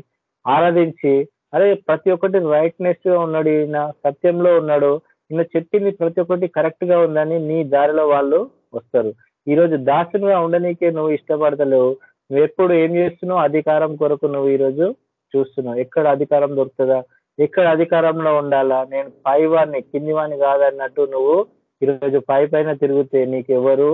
ఆరాధించి అరే ప్రతి ఒక్కటి రైట్నెస్గా ఉన్నాడు ఈయన సత్యంలో ఉన్నాడు ఈయన చెప్పింది ప్రతి ఒక్కటి కరెక్ట్గా ఉందని నీ దారిలో వాళ్ళు వస్తారు. ఈరోజు రోజు దాసునిగా ఉండనీకే నువ్వు ఇష్టపడతలేవు. నువ్వు ఎప్పుడు ఏం చేస్తున్నావు? అధికారం కొరకు నువ్వు ఈరోజు చూస్తున్నావు. ఎక్కడ అధికారం దొరుకుతుందా? ఎక్కడ అధికారంలో ఉండాలా? నేను పై వాడిని కింది వాడిని కాదన్నట్టు నువ్వు ఈరోజు పై పైన తిరిగితే నీకెవరు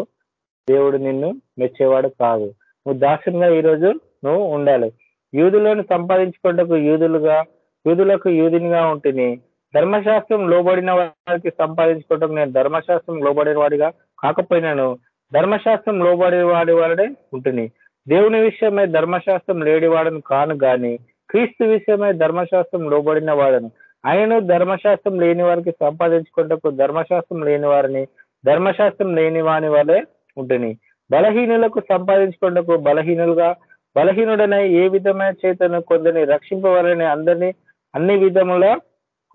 దేవుడు నిన్ను మెచ్చేవాడు కాదు. నువ్వు దాసునిగా ఈరోజు నువ్వు ఉండాలి. యూదులను సంపాదించుకుంటకు యూదులుగా యూదులకు యూదునిగా ఉంటుంది ధర్మశాస్త్రం లోబడిన వారికి సంపాదించుకోవటం నేను ధర్మశాస్త్రం లోబడిన వాడిగా కాకపోయినాను. ధర్మశాస్త్రం లోబడి వాడి వాడే ఉంటుంది దేవుని విషయమై ధర్మశాస్త్రం లేడివాడను కాను గాని క్రీస్తు విషయమై ధర్మశాస్త్రం లోబడిన వాడను. ఆయన ధర్మశాస్త్రం లేని వారికి సంపాదించుకుంటకు ధర్మశాస్త్రం లేని వారిని ధర్మశాస్త్రం లేని వాని వలె ఉంటుంది బలహీనులకు సంపాదించుకున్నకు బలహీనులుగా బలహీనుడనై ఏ విధమైన చేతను కొందరిని రక్షింపవాలని అందరినీ అన్ని విధముల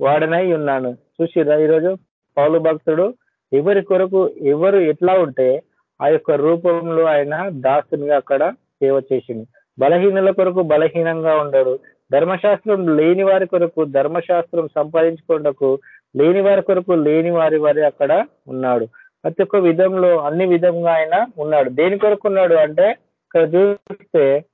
వాడనై ఉన్నాను. చూసిరా ఈరోజు? పౌలు భక్తుడు ఎవరి కొరకు ఎవరు ఎట్లా ఉంటే ఆ యొక్క రూపంలో ఆయన దాసునిగా అక్కడ సేవ చేసింది బలహీనుల కొరకు బలహీనంగా ఉండడు. ధర్మశాస్త్రం లేని వారి కొరకు ధర్మశాస్త్రం సంపాదించుకోవటకు లేని వారి కొరకు లేని వారి వారి అక్కడ ఉన్నాడు. ప్రతి ఒక్క విధంలో అన్ని విధంగా ఆయన ఉన్నాడు. దేని కొరకు ఉన్నాడు అంటే ఇక్కడ చూస్తే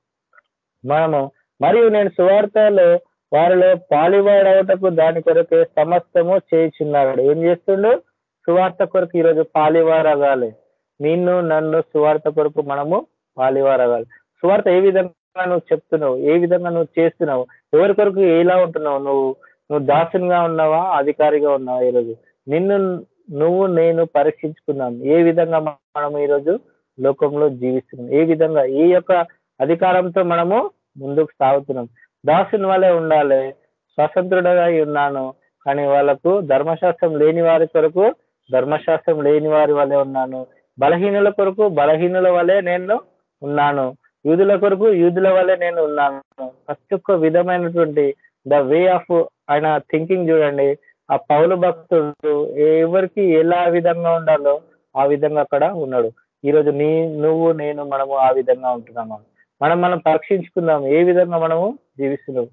మనము మరియు నేను సువార్తలో వారిలో పాలివాడవటకు దాని కొరకే సమస్తము చేయించున్నాడు. ఏం చేస్తుండు? సువార్త కొరకు ఈరోజు పాలివారగాలి. నిన్ను నన్ను సువార్త కొరకు మనము పాలివారగాలి. సువార్త ఏ విధంగా నువ్వు చెప్తున్నావు? ఏ విధంగా నువ్వు చేస్తున్నావు? ఎవరి కొరకు ఎలా ఉంటున్నావు? నువ్వు నువ్వు దాసునిగా ఉన్నావా? అధికారిగా ఉన్నావా ఈరోజు? నిన్ను నువ్వు నేను పరీక్షించుకున్నాం. ఏ విధంగా మనం ఈరోజు లోకంలో జీవిస్తున్నాం? ఏ విధంగా? ఈ యొక్క అధికారంతో మనము ముందుకు సాగుతున్నాం. దాసుని వల్లే ఉండాలి. స్వతంత్రుడుగా ఉన్నాను. కానీ వాళ్ళకు ధర్మశాస్త్రం లేని వారి కొరకు ధర్మశాస్త్రం లేని వారి వల్లే ఉన్నాను. బలహీనుల కొరకు బలహీనుల వల్లే నేను ఉన్నాను. యూదుల కొరకు యూదుల వల్లే నేను ఉన్నాను. ప్రతి ఒక్క విధమైనటువంటి ద వే ఆఫ్ ఆయన థింకింగ్ చూడండి. ఆ పౌలు భక్తుడు ఎవరికి ఎలా విధంగా ఉండాలో ఆ విధంగా అక్కడ ఉన్నాడు. ఈరోజు నీ నువ్వు నేను మనము ఆ విధంగా ఉంటున్నాము. మనం మనం పరీక్షించుకుందాం ఏ విధంగా మనము జీవిస్తున్నాం.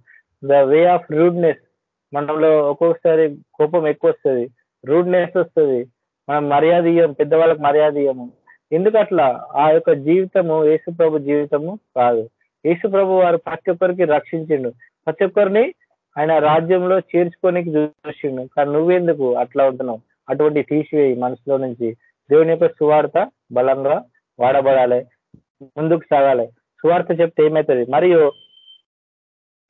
ద వే ఆఫ్ రూడ్నెస్ మనలో ఒక్కొక్కసారి కోపం ఎక్కువ వస్తుంది. రూడ్నెస్ వస్తుంది. మనం మర్యాద ఇయ్యం పెద్దవాళ్ళకి మర్యాద ఇయ్యము ఎందుకు అట్లా ఆ యొక్క జీవితము యేసుప్రభు జీవితము కాదు. యేసుప్రభు వారు ప్రతి ఒక్కరికి రక్షించిండు. ప్రతి ఒక్కరిని ఆయన రాజ్యంలో చేర్చుకోనికి చూసిండు. కానీ నువ్వెందుకు అట్లా ఉంటున్నావు? అటువంటి తీసివేయి మనసులో నుంచి. దేవుని యొక్క సువార్త బలంగా వాడబడాలి. ముందుకు సాగాలి. సువార్త చెప్తే ఏమవుతుంది మరియు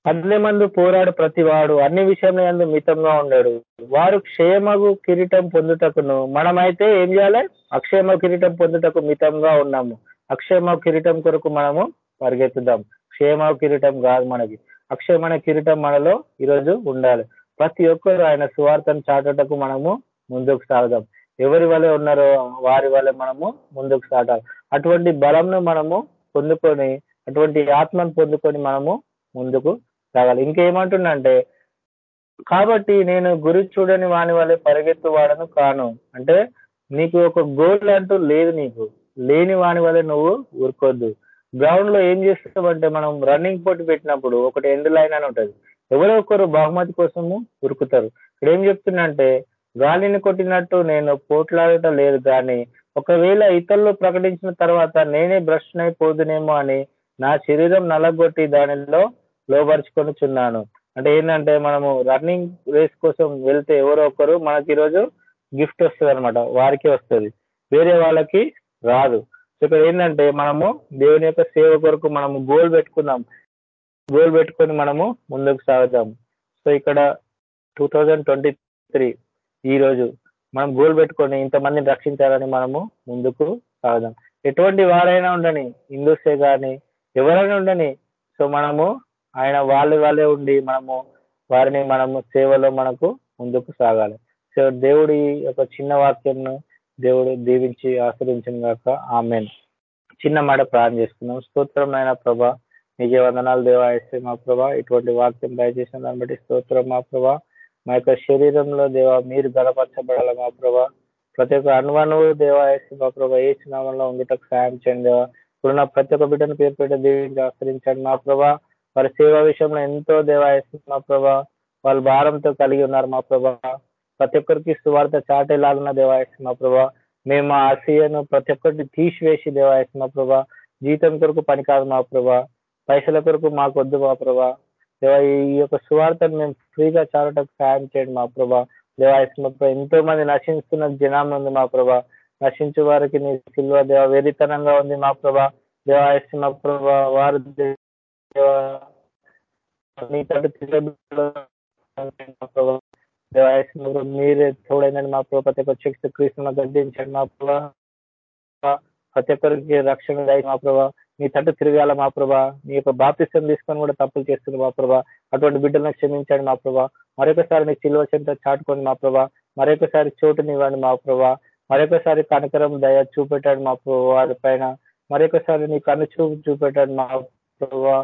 పద్లే మందు పోరాడు ప్రతివాడు అన్ని విషయంలో ఎందు మితంగా ఉన్నాడు వారు క్షేమగు కిరీటం పొందుటకును మనమైతే ఏం చేయాలి? అక్షేమ కిరీటం పొందుటకు మితంగా ఉన్నాము. అక్షేమ కిరీటం కొరకు మనము పరిగెత్తుదాం. క్షేమ కిరీటం కాదు మనకి. అక్షయమైన కిరీటం మనలో ఈరోజు ఉండాలి. ప్రతి ఒక్కరు ఆయన సువార్తను చాటటకు మనము ముందుకు సాగుదాం. ఎవరి వల్ల ఉన్నారో వారి వల్ల మనము ముందుకు సాగాలి. అటువంటి బలంను మనము పొందుకొని అటువంటి ఆత్మను పొందుకొని మనము ముందుకు సాగాలి. ఇంకేమంటుండంటే కాబట్టి నేను గురి చూడని వాని వల్లే పరిగెత్తు వాడను కాను. అంటే నీకు ఒక గోల్ అంటూ లేదు నీకు. లేని వాని వల్లే నువ్వు ఊరుకోద్దు. గ్రౌండ్లో ఏం చేస్తామంటే మనం రన్నింగ్ పోటీ పెట్టినప్పుడు ఒకటి ఎండ్ లైన్ అని ఉంటుంది. ఎవరో ఒకరు బహుమతి కోసము ఉరుకుతారు. ఇక్కడ ఏం చెప్తుందంటే గాలిని కొట్టినట్టు నేను పోట్లాడటం లేదు కానీ ఒకవేళ ఇతరులు ప్రకటించిన తర్వాత నేనే బ్రష్ అయిపోదునేమో అని నా శరీరం నలగొట్టి దానిలో లోపరుచుకొని చున్నాను అంటే ఏంటంటే మనము రన్నింగ్ రేస్ కోసం వెళ్తే ఎవరో ఒకరు మనకి ఈరోజు గిఫ్ట్ వస్తుంది అనమాట వారికి వస్తుంది. వేరే వాళ్ళకి రాదు. సో ఇక్కడ ఏంటంటే మనము దేవుని యొక్క సేవ కొరకు మనము గోల్ పెట్టుకుందాం. గోల్ పెట్టుకొని మనము ముందుకు సాగుతాం సో ఇక్కడ టూ థౌజండ్ ట్వంటీ త్రీ ఈ రోజు మనం గోల్ పెట్టుకొని ఇంతమందిని రక్షించాలని మనము ముందుకు సాగుదాం. ఎటువంటి వారైనా ఉండని హిందూసే కానీ ఎవరైనా ఉండని సో మనము ఆయన వాళ్ళ వాళ్ళే ఉండి మనము వారిని మనము సేవలో మనకు ముందుకు సాగాలి. సో దేవుడి యొక్క చిన్న వాక్యంను దేవుడు దీవించి ఆశ్రయించిన గాక. ఆమెన్. చిన్న మాట ప్రార్థన చేసుకున్నాం స్తోత్రం నాయన ప్రభా. నీకే వందనాలు దేవాయస్తే మా ప్రభా. ఇటువంటి వాక్యం దయచేసిన దాన్ని బట్టి స్తోత్రం మా ప్రభా. మా యొక్క శరీరంలో దేవా మీరు గడపరచబడాలి మా ప్రభా. ప్రతి ఒక్క అణువణువు దేవాయస్తే మా ప్రభా ఏ చిన్నామంలో ఉండుటకు సాయం చేయండి దేవా. ఇప్పుడున్న ప్రతి ఒక్క బిడ్డను పేరు పెట్టి దీవించి ఆశ్రయించండి మా ప్రభా. వారి సేవా విషయంలో ఎంతో దేవా మా ప్రభా. వాళ్ళు భారంతో కలిగి ఉన్నారు మా ప్రభా. ప్రతి ఒక్కరికి సువార్త చాటేలాగున్న దేవాయస్ ప్రభా. మేము ఆ ఆశయను ప్రతి ఒక్కరికి తీసివేసి దేవాయస్ ప్రభా. జీతం కొరకు పని కాదు మా ప్రభా. పైసల కొరకు మాకు వద్దు మా ప్రభా. దేవా ఈ యొక్క సువార్తను మేము ఫ్రీగా చాలటకు సాయం చేయండి మా ప్రభా. దేవాయస్ ప్రభా ఎంతో మంది నశిస్తున్న జనాం ఉంది మా ప్రభా. నశించే వారికి నీ సిల్వ దేవ వెరితనంగా ఉంది మా ప్రభా. దేవాయస్ ప్రభా వారు నీ తట్టు మా మీరే తోడైందండి మా ప్రభు ప్రతి ఒక్క శక్తి క్రీస్తున్న గద్దించండి మా ప్రభా ప్రతి ఒక్కరికి రక్షణ మా ప్రభా మీ తట్టు తిరగాల మా ప్రభా మీ యొక్క బాప్తిష్టం తీసుకొని కూడా తప్పులు చేస్తుంది మా ప్రభా అటువంటి బిడ్డలను క్షమించండి మా ప్రభా మరొకసారి మీ చిలువ చెంత చాటుకోండి మా ప్రభా మరొకసారి చోటునివ్వండి మా ప్రభా మరొకసారి కనకరం దయ చూపెట్టాడు మా ప్రభు వారి పైన మరొకసారి నీ కన్ను చూపు చూపెట్టాడు మా ప్రభా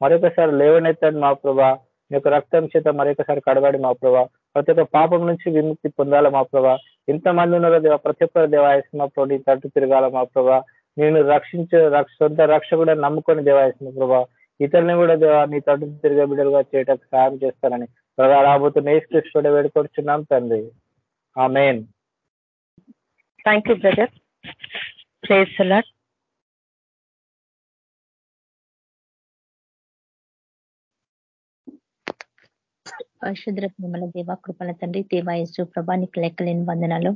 మరొకసారి లేవనెత్తాడు మా ప్రభా మీ యొక్క రక్తం చేత మరొకసారి కడగాడు మా ప్రభా ప్రతి ఒక్క పాపం నుంచి విముక్తి పొందాలి మా ప్రభా. ఎంతమంది ఉన్నారో దేవ ప్రతి ఒక్కరు దేవాయసిన నీ తట్టు తిరగాల మా ప్రభా. నేను రక్షించే సొంత రక్ష కూడా నమ్ముకొని దేవాయసిన ప్రభా. ఇతరుని కూడా దేవా నీ తట్టు తిరిగే బిడ్డలుగా చేయటం సహాయం చేస్తానని ప్రభా రాబోతున్న ఏసు కూడా వేడుకొచ్చున్నాం తండ్రి. ఆ మెయిన్ థ్యాంక్ యూ బ్రదర్ ప్లేస్ అలాట్ పరిశుద్ర ప్రేమల దేవ కృపల తండ్రి దేవాయసు ప్రభానికి లెక్కలేని వందనాలు.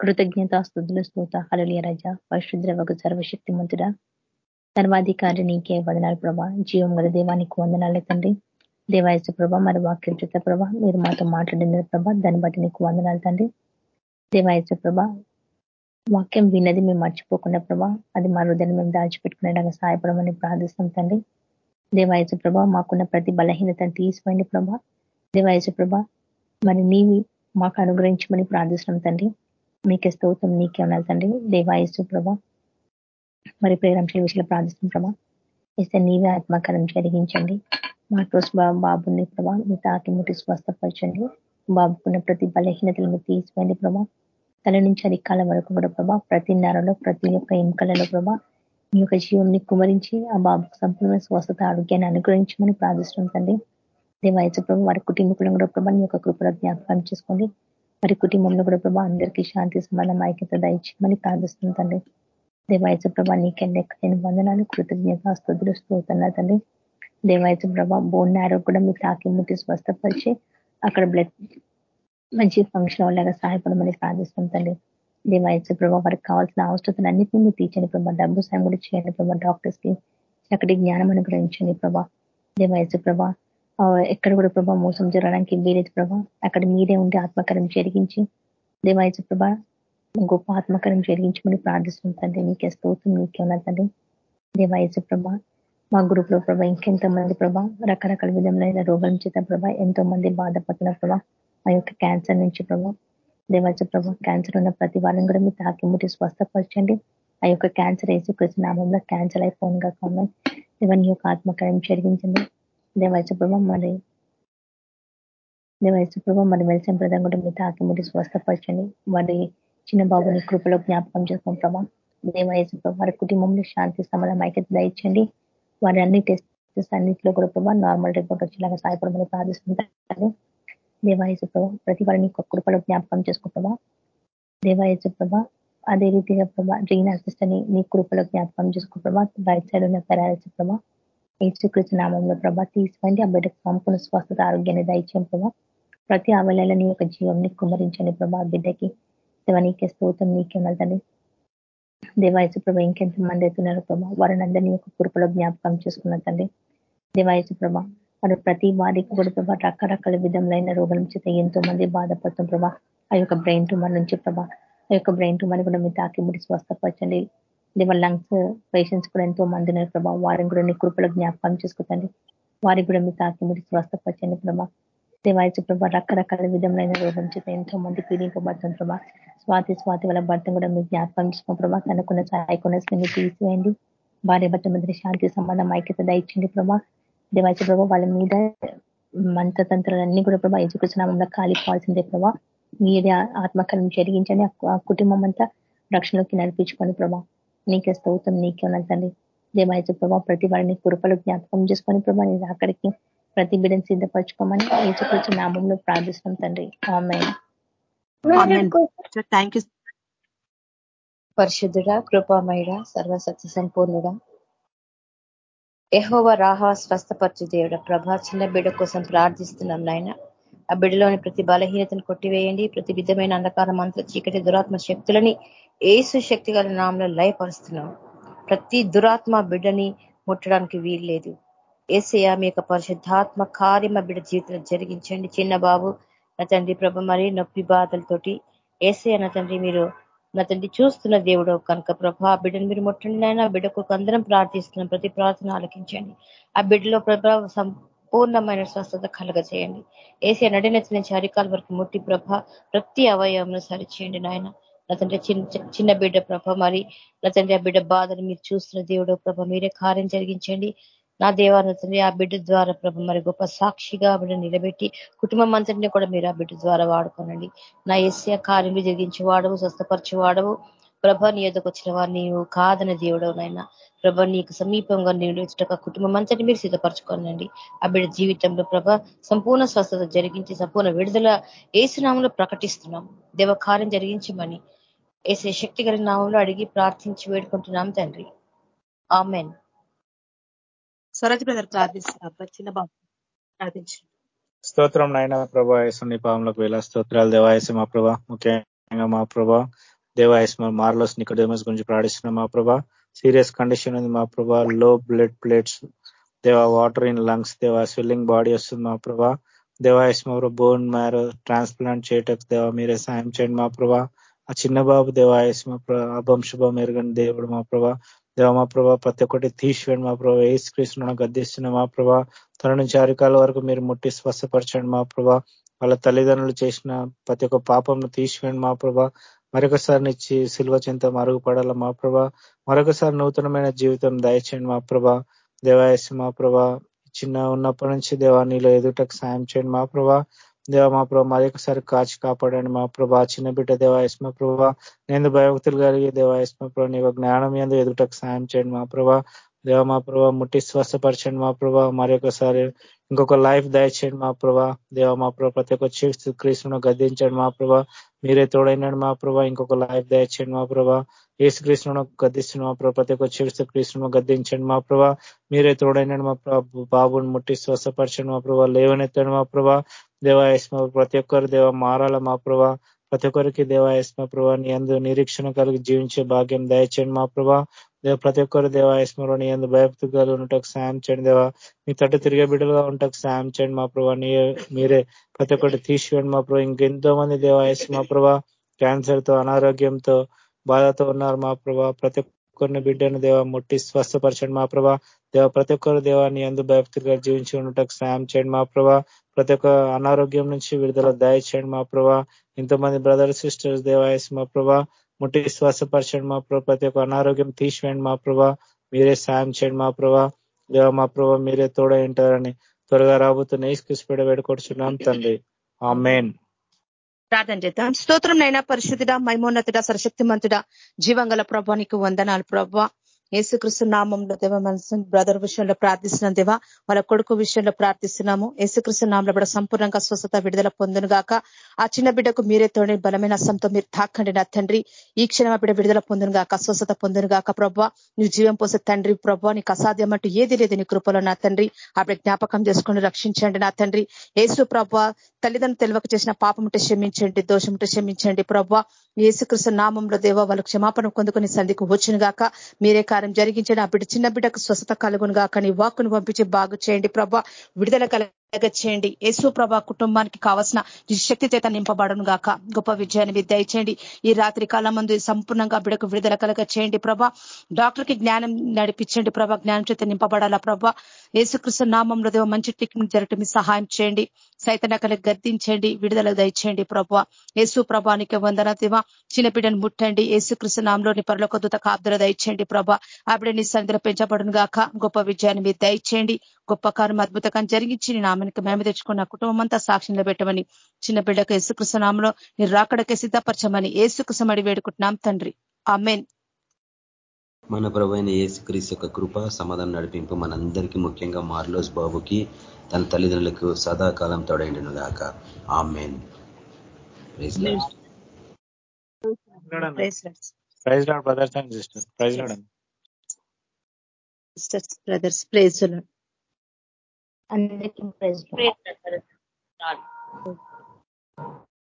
కృతజ్ఞత స్థుతులు స్తోత హలులియ రజ పరిశుద్ర వగు సర్వశక్తి మంతుడ సర్వాధికారి నీకే వందనాలు ప్రభా. జీవం గల దేవానికి వందనాలు తండ్రి. దేవాయసు ప్రభ మరి వాక్యం చేత ప్రభ. మీరు మాతో మాట్లాడిన ప్రభ దాన్ని బట్టి నీకు వందనాలు తండ్రి. దేవాయసు ప్రభ వాక్యం విన్నది మేము మర్చిపోకుండా ప్రభా అది మా హృదయాన్ని మేము దాచిపెట్టుకునేలాగా సహాయపడమని ప్రార్థిస్తాం తండ్రి. దేవాయసు ప్రభ మాకున్న ప్రతి బలహీనతను తీసిపోయింది ప్రభా. దేవాయసు ప్రభ మరి నీవి మాకు అనుగ్రహించమని ప్రార్థిస్తున్నాం తండ్రి. మీకే స్తోత్రం నీకే ఉన్నారు తండ్రి. దేవాయసు ప్రభ మరి ప్రేరంశల విషయంలో ప్రార్థిస్తున్నాం ప్రభా. ఇస్తే నీవే ఆత్మకారం జరిగించండి. మా టోస్ బాబుని ప్రభా మీ తాకి ముట్టి స్వస్థపరచండి. బాబుకున్న ప్రతి బలహీనతలు మీరు తీసిపోయింది ప్రభా. తల నుంచి అధికాల వరకు కూడా ప్రభా ప్రతి నరలో ప్రతి యొక్క ఎముకలలో ప్రభా మీ యొక్క జీవంని కుమరించి ఆ బాబుకు సంపూర్ణ స్వస్థత ఆరోగ్యాన్ని అనుగ్రహించమని ప్రార్థిస్తున్నాం తండ్రి. దేవాయచ ప్రభు వారి కుటుంబకులను కూడా ప్రభా నీ యొక్క కృపల జ్ఞాపకం చేసుకోండి. వారి కుటుంబంలో కూడా ప్రభా అందరికీ శాంతి సమానం ఐక్యత దయచేయమని ప్రార్థిస్తుంది తండ్రి. దేవాయచ ప్రభా నీకే లెక్కలేని వందనాలు కృతజ్ఞత స్థుతులు స్తోతున్నా తండ్రి. దేవాయచ ప్రభా బోన్ నేరో కూడా మీకు తాకి ముట్టి స్వస్థపరిచి అక్కడ బ్లడ్ మంచి ఫంక్షన్ అవ్వలేగా సహాయపడమని ప్రార్థిస్తుంది తండ్రి. దేవాయచ ప్రభా వారికి కావాల్సిన అవసరతను అన్నింటినీ మీరు తీర్చండి ప్రభా. డబ్బు సాయం కూడా చేయండి ప్రభా డాక్టర్స్కి చక్కటి జ్ఞానం అనుగ్రహించండి ప్రభా. దేవాయచ ప్రభా ఎక్కడ కూడా ప్రభా మోసం జరగడానికి వీలేదు ప్రభా. అక్కడ మీరే ఉండి ఆత్మకరం జరిగించి దేవాయచ ప్రభా గొప్ప ఆత్మకరం జరిగించమని ప్రార్థిస్తుంది తండ్రి. నీకే స్తోత్రం నీకే ఉన్నది తండ్రి. దేవాయచ ప్రభా మా గ్రూప్లో ప్రభా ఇంకెంతో మంది ప్రభా రకరకాల విధములైన రోగం చేత ప్రభా ఎంతో మంది బాధపడుతున్న ప్రభా ఆ యొక్క క్యాన్సర్ నుంచి ప్రభా. దేవాచ ప్రభా క్యాన్సర్ ఉన్న ప్రతి వాళ్ళని కూడా మీరు తాకిముట్టి స్వస్థపరచండి. ఆ యొక్క క్యాన్సర్ వేసుకొచ్చిన నామంలో క్యాన్సర్ అయిపోనుగా కాకుండా ఇవన్నీ యొక్క ఆత్మకార్యం జరిగించండి. దేవాచ ప్రభా మరి. దేవాచ ప్రభా మరి వెలిసిన ప్రధాన కూడా మీరు తాకిముట్టి స్వస్థపరచండి. వారి చిన్న బాబుని కృపలో జ్ఞాపకం చేసుకోండి ప్రభా దేవాయచ వారి కుటుంబంలో శాంతి సమాధానం ఐక్యత దయచండి వారి అన్ని టెస్ట్ అన్నింటిలో కూడా ప్రభా నార్మల్ రిపోర్ట్ వచ్చేలాగా సాయపడమని ప్రార్థిస్తుంటారు దేవాయసు ప్రభా ప్రతి వారిని కృపలో జ్ఞాపకం చేసుకో ప్రభా దేవాయసు అదే రీతిగా ప్రభా రీనా సిస్టర్ని నీ కృపలో జ్ఞాపకం చేసుకో ప్రభా రైట్ సైడ్ ఉన్న పెరాలసి ప్రభా ఏసుకృష్ణ నామంలో ప్రభా తీసుకోండి ఆ బిడ్డకు పంపును స్వస్థత ఆరోగ్యాన్ని దయచేయం ప్రభా. ప్రతి ఆవలలో నీ యొక్క జీవంని కుమరించండి ప్రభా బిడ్డకి. శివనీకే స్తోత్రం నీకే వెళ్తాను దేవాయసు ప్రభా ఇంకెంత మంది అవుతున్నారు ప్రభా వారిని అందరినీ యొక్క కురుపులో జ్ఞాపకం చేసుకున్న తండ్రి. దేవాయసు ప్రభా వారు ప్రతి వారికి కూడా ప్రభా రకరకాల విధములైన రోగుల చేత ఎంతో మంది బాధపడుతుంది ప్రభా. ఆ యొక్క బ్రెయిన్ ట్యూమర్ నుంచి ప్రభా ఆ యొక్క బ్రెయిన్ ట్యూమర్ కూడా మీరు తాకి ముడి స్వస్థపరచండి. దేవ లంగ్స్ పేషెంట్స్ కూడా ఎంతో మంది ఉన్నారు ప్రభా. వారిని కూడా నీ కృపల జ్ఞాపకం చేసుకుంటండి వారికి కూడా మీ తాకి మీరు స్వస్థపరచండి ప్రభా. దేవాయచు ప్రభా రకరకాల విధములైన రోగం చేత ఎంతో మంది పీడింపబడుతుంది ప్రభా. స్వాతి స్వాతి వాళ్ళ భర్త కూడా మీరు జ్ఞాపకం చేసుకున్న ప్రభా. తనకున్న సాయకున్న మీరు తీసివేయండి. భార్య భర్త మధ్య శాంతి సంబంధం ఐక్యత దయచండి ప్రభా. దేవాయచు ప్రభా వాళ్ళ మీద మంత్రతంత్రాలన్నీ కూడా ప్రభా ఎదుకున్నామంలో కాలిపోవాల్సిందే ప్రభా. మీరే ఆత్మకాలం జరిగించండి. ఆ కుటుంబం అంతా రక్షణలోకి నడిపించుకొని ప్రభా. నీకే స్తౌతం నీకే ఉన్నదండి దేవాయచ ప్రభా ప్రతి వారిని కురుపలు జ్ఞాపకం చేసుకొని ప్రభా నేను అక్కడికి ప్రతి బిడ్డను సిద్ధపరచుకోమని ఏచుకొచ్చి నామంలో ప్రార్థిస్తాం తండ్రి. ఆమె థ్యాంక్ యూ పరిశుద్ధుడ కృపామయుడ సర్వసత్య సంపూర్ణుడ. ఎహోవ రాహా స్వస్థపరచు దేవుడ ప్రభా చిన్న బిడ్డ కోసం ప్రార్థిస్తున్నాం నాయన. ఆ బిడ్డలోని ప్రతి బలహీనతను కొట్టివేయండి. ప్రతి విధమైన అంధకార మంత్ర చీకటి దురాత్మ శక్తులని ఏసు శక్తి గల నామంలో లయపరుస్తున్నాం. ప్రతి దురాత్మ బిడ్డని ముట్టడానికి వీల్లేదు. ఏసయ మీ యొక్క పరిశుద్ధాత్మ కార్యమ బిడ్డ జీవితంలో జరిగించండి. చిన్న బాబు నా తండ్రి ప్రభ మరి నొప్పి బాధలతోటి ఏసయ నా తండ్రి మీరు నా తండ్రి చూస్తున్న దేవుడు కనుక ప్రభ ఆ బిడ్డను మీరు ముట్టండి నాయన. బిడ్డకు అందరం ప్రార్థిస్తున్నాం. ప్రతి ప్రార్థన ఆలకించండి. ఆ బిడ్డలో ప్రభ సంపూర్ణమైన స్వస్థత కలగజేయండి. ఏసీ నడినెత్తి నుంచి అరికాల వరకు ముట్టి ప్రభ ప్రతి అవయవంను సరిచేయండి నాయన. లేదంటే చిన్న చిన్న బిడ్డ ప్రభ మరి లేదంటే ఆ బిడ్డ బాధను మీరు చూస్తున్న దేవుడు ప్రభ మీరే కార్యం జరిగించండి. నా దేవాన ఆ బిడ్డ ద్వారా ప్రభ మరి గొప్ప సాక్షిగా ఆవిడ నిలబెట్టి కుటుంబం అంతటిని కూడా మీరు ఆ బిడ్డ ద్వారా వాడుకోనండి. నా ఎస్సీ కార్యం జరిగించి వాడవు స్వస్థపరిచి వాడవు ప్రభ నీ ఎదుకు వచ్చిన వారు నీవు కాదన దేవుడవునైనా ప్రభ నీకు సమీపంగా నిలుచుట కుటుంబం అంతటి మీరు సిద్ధపరచుకోనండి. ఆ బిడ్డ జీవితంలో ప్రభ సంపూర్ణ స్వస్థత జరిగించి సంపూర్ణ విడుదల ఏసునామంలో ప్రకటిస్తున్నాం. దేవకార్యం జరిగించమని ఏసే శక్తి కలిగిన నామంలో అడిగి ప్రార్థించి వేడుకుంటున్నాం తండ్రి. ఆమెన్. స్వరాజ్ బ్రదర్ ప్రార్థిస్తున్నా. చిన్న బాబు ప్రార్థించు స్తోత్రం నాయన ప్రభా యేసుని పాములకు వేల స్తోత్రాలు. దేవాయసం మా ప్రభా ముఖ్యంగా మా ప్రభా దేవాయస్ మార్లోస్ నికడేమస్ గురించి ప్రార్థిస్తున్నాం మా ప్రభా. సీరియస్ కండిషన్ ఉంది మా ప్రభా. లో బ్లడ్ ప్లేట్స్ దేవా వాటర్ ఇన్ లంగ్స్ దేవా స్విల్లింగ్ బాడీ వస్తుంది మా ప్రభా. దేవాయస్ మా బోన్ మ్యారో ట్రాన్స్ప్లాంట్ చేయటకు దేవా మీరే సాయం చేయండి మా ప్రభా. ఆ చిన్న బాబు దేవాయస్ మా ప్రభా అభం శుభం ఎరగని దేవుడు మా ప్రభా. దేవ మా ప్రభా ప్రతి ఒక్కటి తీసివేయండి మా ప్రభా. ఏసు కృష్ణ గద్దిస్తున్న మా ప్రభా. తన నుంచి అరికాల వరకు మీరు ముట్టి స్వస్థపరచండి మా ప్రభా. వాళ్ళ తల్లిదండ్రులు చేసిన ప్రతి ఒక్క పాపంను తీసివేయండి మా ప్రభా. మరొకసారి నిచ్చి సిల్వ చింత మరుగుపడాల మా ప్రభా. మరొకసారి నూతనమైన జీవితం దయచేయండి మా ప్రభా. దేవాయస్ మా ప్రభా. చిన్న ఉన్నప్పటి నుంచి దేవా నీలో ఎదుటకు సాయం చేయండి మా ప్రభా. దేవ మా ప్రభా మరొకసారి కాచి కాపాడండి. మా ప్రభా చిన్న బిడ్డ దేవాయస్మ ప్రభా నేను భయభక్తులు కలిగి దేవాయస్మ ప్రభా నీకు జ్ఞానం ఎందు ఎదుటకు సాయం చేయండి మా ప్రభా. దేవ మా ప్రభా ముట్టి స్వస్థపరచండి మా ప్రభా మరి ఒకసారి ఇంకొక లైఫ్ దయచేయండి మా ప్రభా దేవ మా ప్రభా ప్రతి ఒక్క చీఫ్ క్రీస్తును గద్దించండి మా ప్రభా మీరే తోడైనాడు మా ప్రభా ఇంకొక లైఫ్ దయచేయండి మా ప్రభా ఏసు కృష్ణను గద్దిస్తున్న మా ప్రభా ప్రతి ఒక్క చీఫ్ క్రీస్తును గద్దించండి మా ప్రభా మీరే తోడైనాడు మా ప్రభా బాబుని ముట్టి స్వస్థపరచండి మా ప్రభా లేవనెత్తండి మా ప్రభా దేవాయస్మ ప్రతి ఒక్కరు దేవ మారాల మా ప్రభా ప్రతి ఒక్కరికి దేవాయస్మ ప్రభా నీ అందు నిరీక్షణ కలిగి జీవించే భాగ్యం దయచేయండి మా ప్రభా దేవ ప్రతి ఒక్కరు దేవ నీ ఎందు భయభక్తులు ఉండటకు సాయం చేయండి దేవా. మీ తట్టు తిరిగే బిడ్డలుగా ఉండటకు సాయం చేయండి మా ప్రభా. మీరే ప్రతి ఒక్కటి తీసివేయండి మా ప్రభా. ఇంకెంతో మంది దేవాయస్ మా ప్రభా క్యాన్సర్తో అనారోగ్యంతో బాధతో ఉన్నారు మా ప్రభా. ప్రతి ఒక్కరిని బిడ్డను దేవ ముట్టి స్వస్థపరచండి మా ప్రభా. దేవ ప్రతి ఒక్కరు దేవాన్ని ఎందు భయభక్తులుగా జీవించి ఉండటకు సాయం చేయండి మా ప్రభా. ప్రతి ఒక్క అనారోగ్యం నుంచి విడుదల దయచేయండి మా ప్రభా. ఇంతమంది బ్రదర్ సిస్టర్స్ దేవాయస్ మా ప్రభా. ముట్టి శ్వాసపరచండి మా ప్రభా. ప్రతి ఒక్క అనారోగ్యం తీసివేయండి మా ప్రభా. మీరే సాయం చేయండి మా ప్రభా. దేవ మా ప్రభా మీరే తోడై ఉంటారని త్వరగా రాబోతున్న ఈస్కృష్పేట వేడుకొచ్చున్నాం తండ్రి. ఆ మెయిన్ ప్రార్థన చేద్దాం. స్తోత్రం నైనా పరిశుద్ధుడ మైమోన్నతుడ సరశక్తిమంతుడ జీవంగల ప్రభానికి వందనాలు ప్రభా. యేసుకృష్ణ నామంలో దేవ మనసు బ్రదర్ విషయంలో ప్రార్థిస్తున్నాం దేవా. వాళ్ళ కొడుకు విషయంలో ప్రార్థిస్తున్నాము. యేసుకృష్ణ నామంలో కూడా సంపూర్ణంగా స్వస్థత విడుదల పొందును గాక. ఆ చిన్న బిడ్డకు మీరే తోడి బలమైన అసంతో మీరు తాకండి నా తండ్రి. ఈ క్షణం బిడ్డ విడుదల పొందును గాక స్వస్థత పొందును గాక ప్రభావ నువ్వు జీవం పోసే తండ్రి ప్రభా. నీకు అసాధ్యం అంటూ ఏది లేదు నీ కృపలో నా తండ్రి. అప్పుడు జ్ఞాపకం చేసుకుని రక్షించండి నా తండ్రి. యేసు ప్రభా తల్లిదండ్రులు తెలివక చేసిన పాపం ఉంటే క్షమించండి దోషం ఉంటే క్షమించండి ప్రభావ యేసుకృష్ణ నామంలో దేవ వాళ్ళు క్షమాపణ పొందుకుని సంధికి వచ్చిన గాక. మీరే కార్యం జరిగించండి ఆ బిడ్డ చిన్న బిడ్డకు స్వస్థత కలుగును గాక నీ వాక్కును పంపించి బాగు చేయండి ప్రభా. విడుదల చేయండి. యేసు ప్రభా కుటుంబానికి కావాల్సిన శక్తి చేత నింపబడను గాక. గొప్ప విజయాన్ని మీరు దయచేయండి. ఈ రాత్రి కాలం ముందు సంపూర్ణంగా బిడకు విడుదల కలగ చేయండి ప్రభా. డాక్టర్కి జ్ఞానం నడిపించండి ప్రభా. జ్ఞానం చేత నింపబడాలా ప్రభా. యేసుకృష్ణ నామంలో దేవ మంచి ట్రీట్మెంట్ జరగటం మీ సహాయం చేయండి. సైతన కలిగి గద్దించండి విడుదల దయచేయండి ప్రభా. యేసు ప్రభానికి వందన దేవ. చిన్న బిడ్డను ముట్టండి. యేసుకృష్ణ నామంలోని పరలోక దూత కాబ్దుల దయచేయండి ప్రభా. ఆ బిడ్డ నీ సంధిలో పెంచబడును గాక. గొప్ప విజయాన్ని మీరు దయచేయండి. గొప్ప కారం అద్భుతకం జరిగించి నీ నామానికి మేము తెచ్చుకున్న కుటుంబం అంతా సాక్షిలో పెట్టమని చిన్న బిడ్డకు యేసుకృష్ణనామంలో నీ రాకడకే సిద్ధపరచమని ఏసుకృష్ణమడి వేడుకుంటున్నాం తండ్రి. ఆమెన్. మన ప్రభైన ఏసుక్రీస్ యొక్క కృప సమాధానం నడిపింపు మనందరికీ ముఖ్యంగా మార్లోస్ బాబుకి తన తల్లిదండ్రులకు సదాకాలం తోడైండును గాక ఆ main praise Lord. Brothers and sister praise Lord sisters brothers praise అందరికీ ప్రైజ్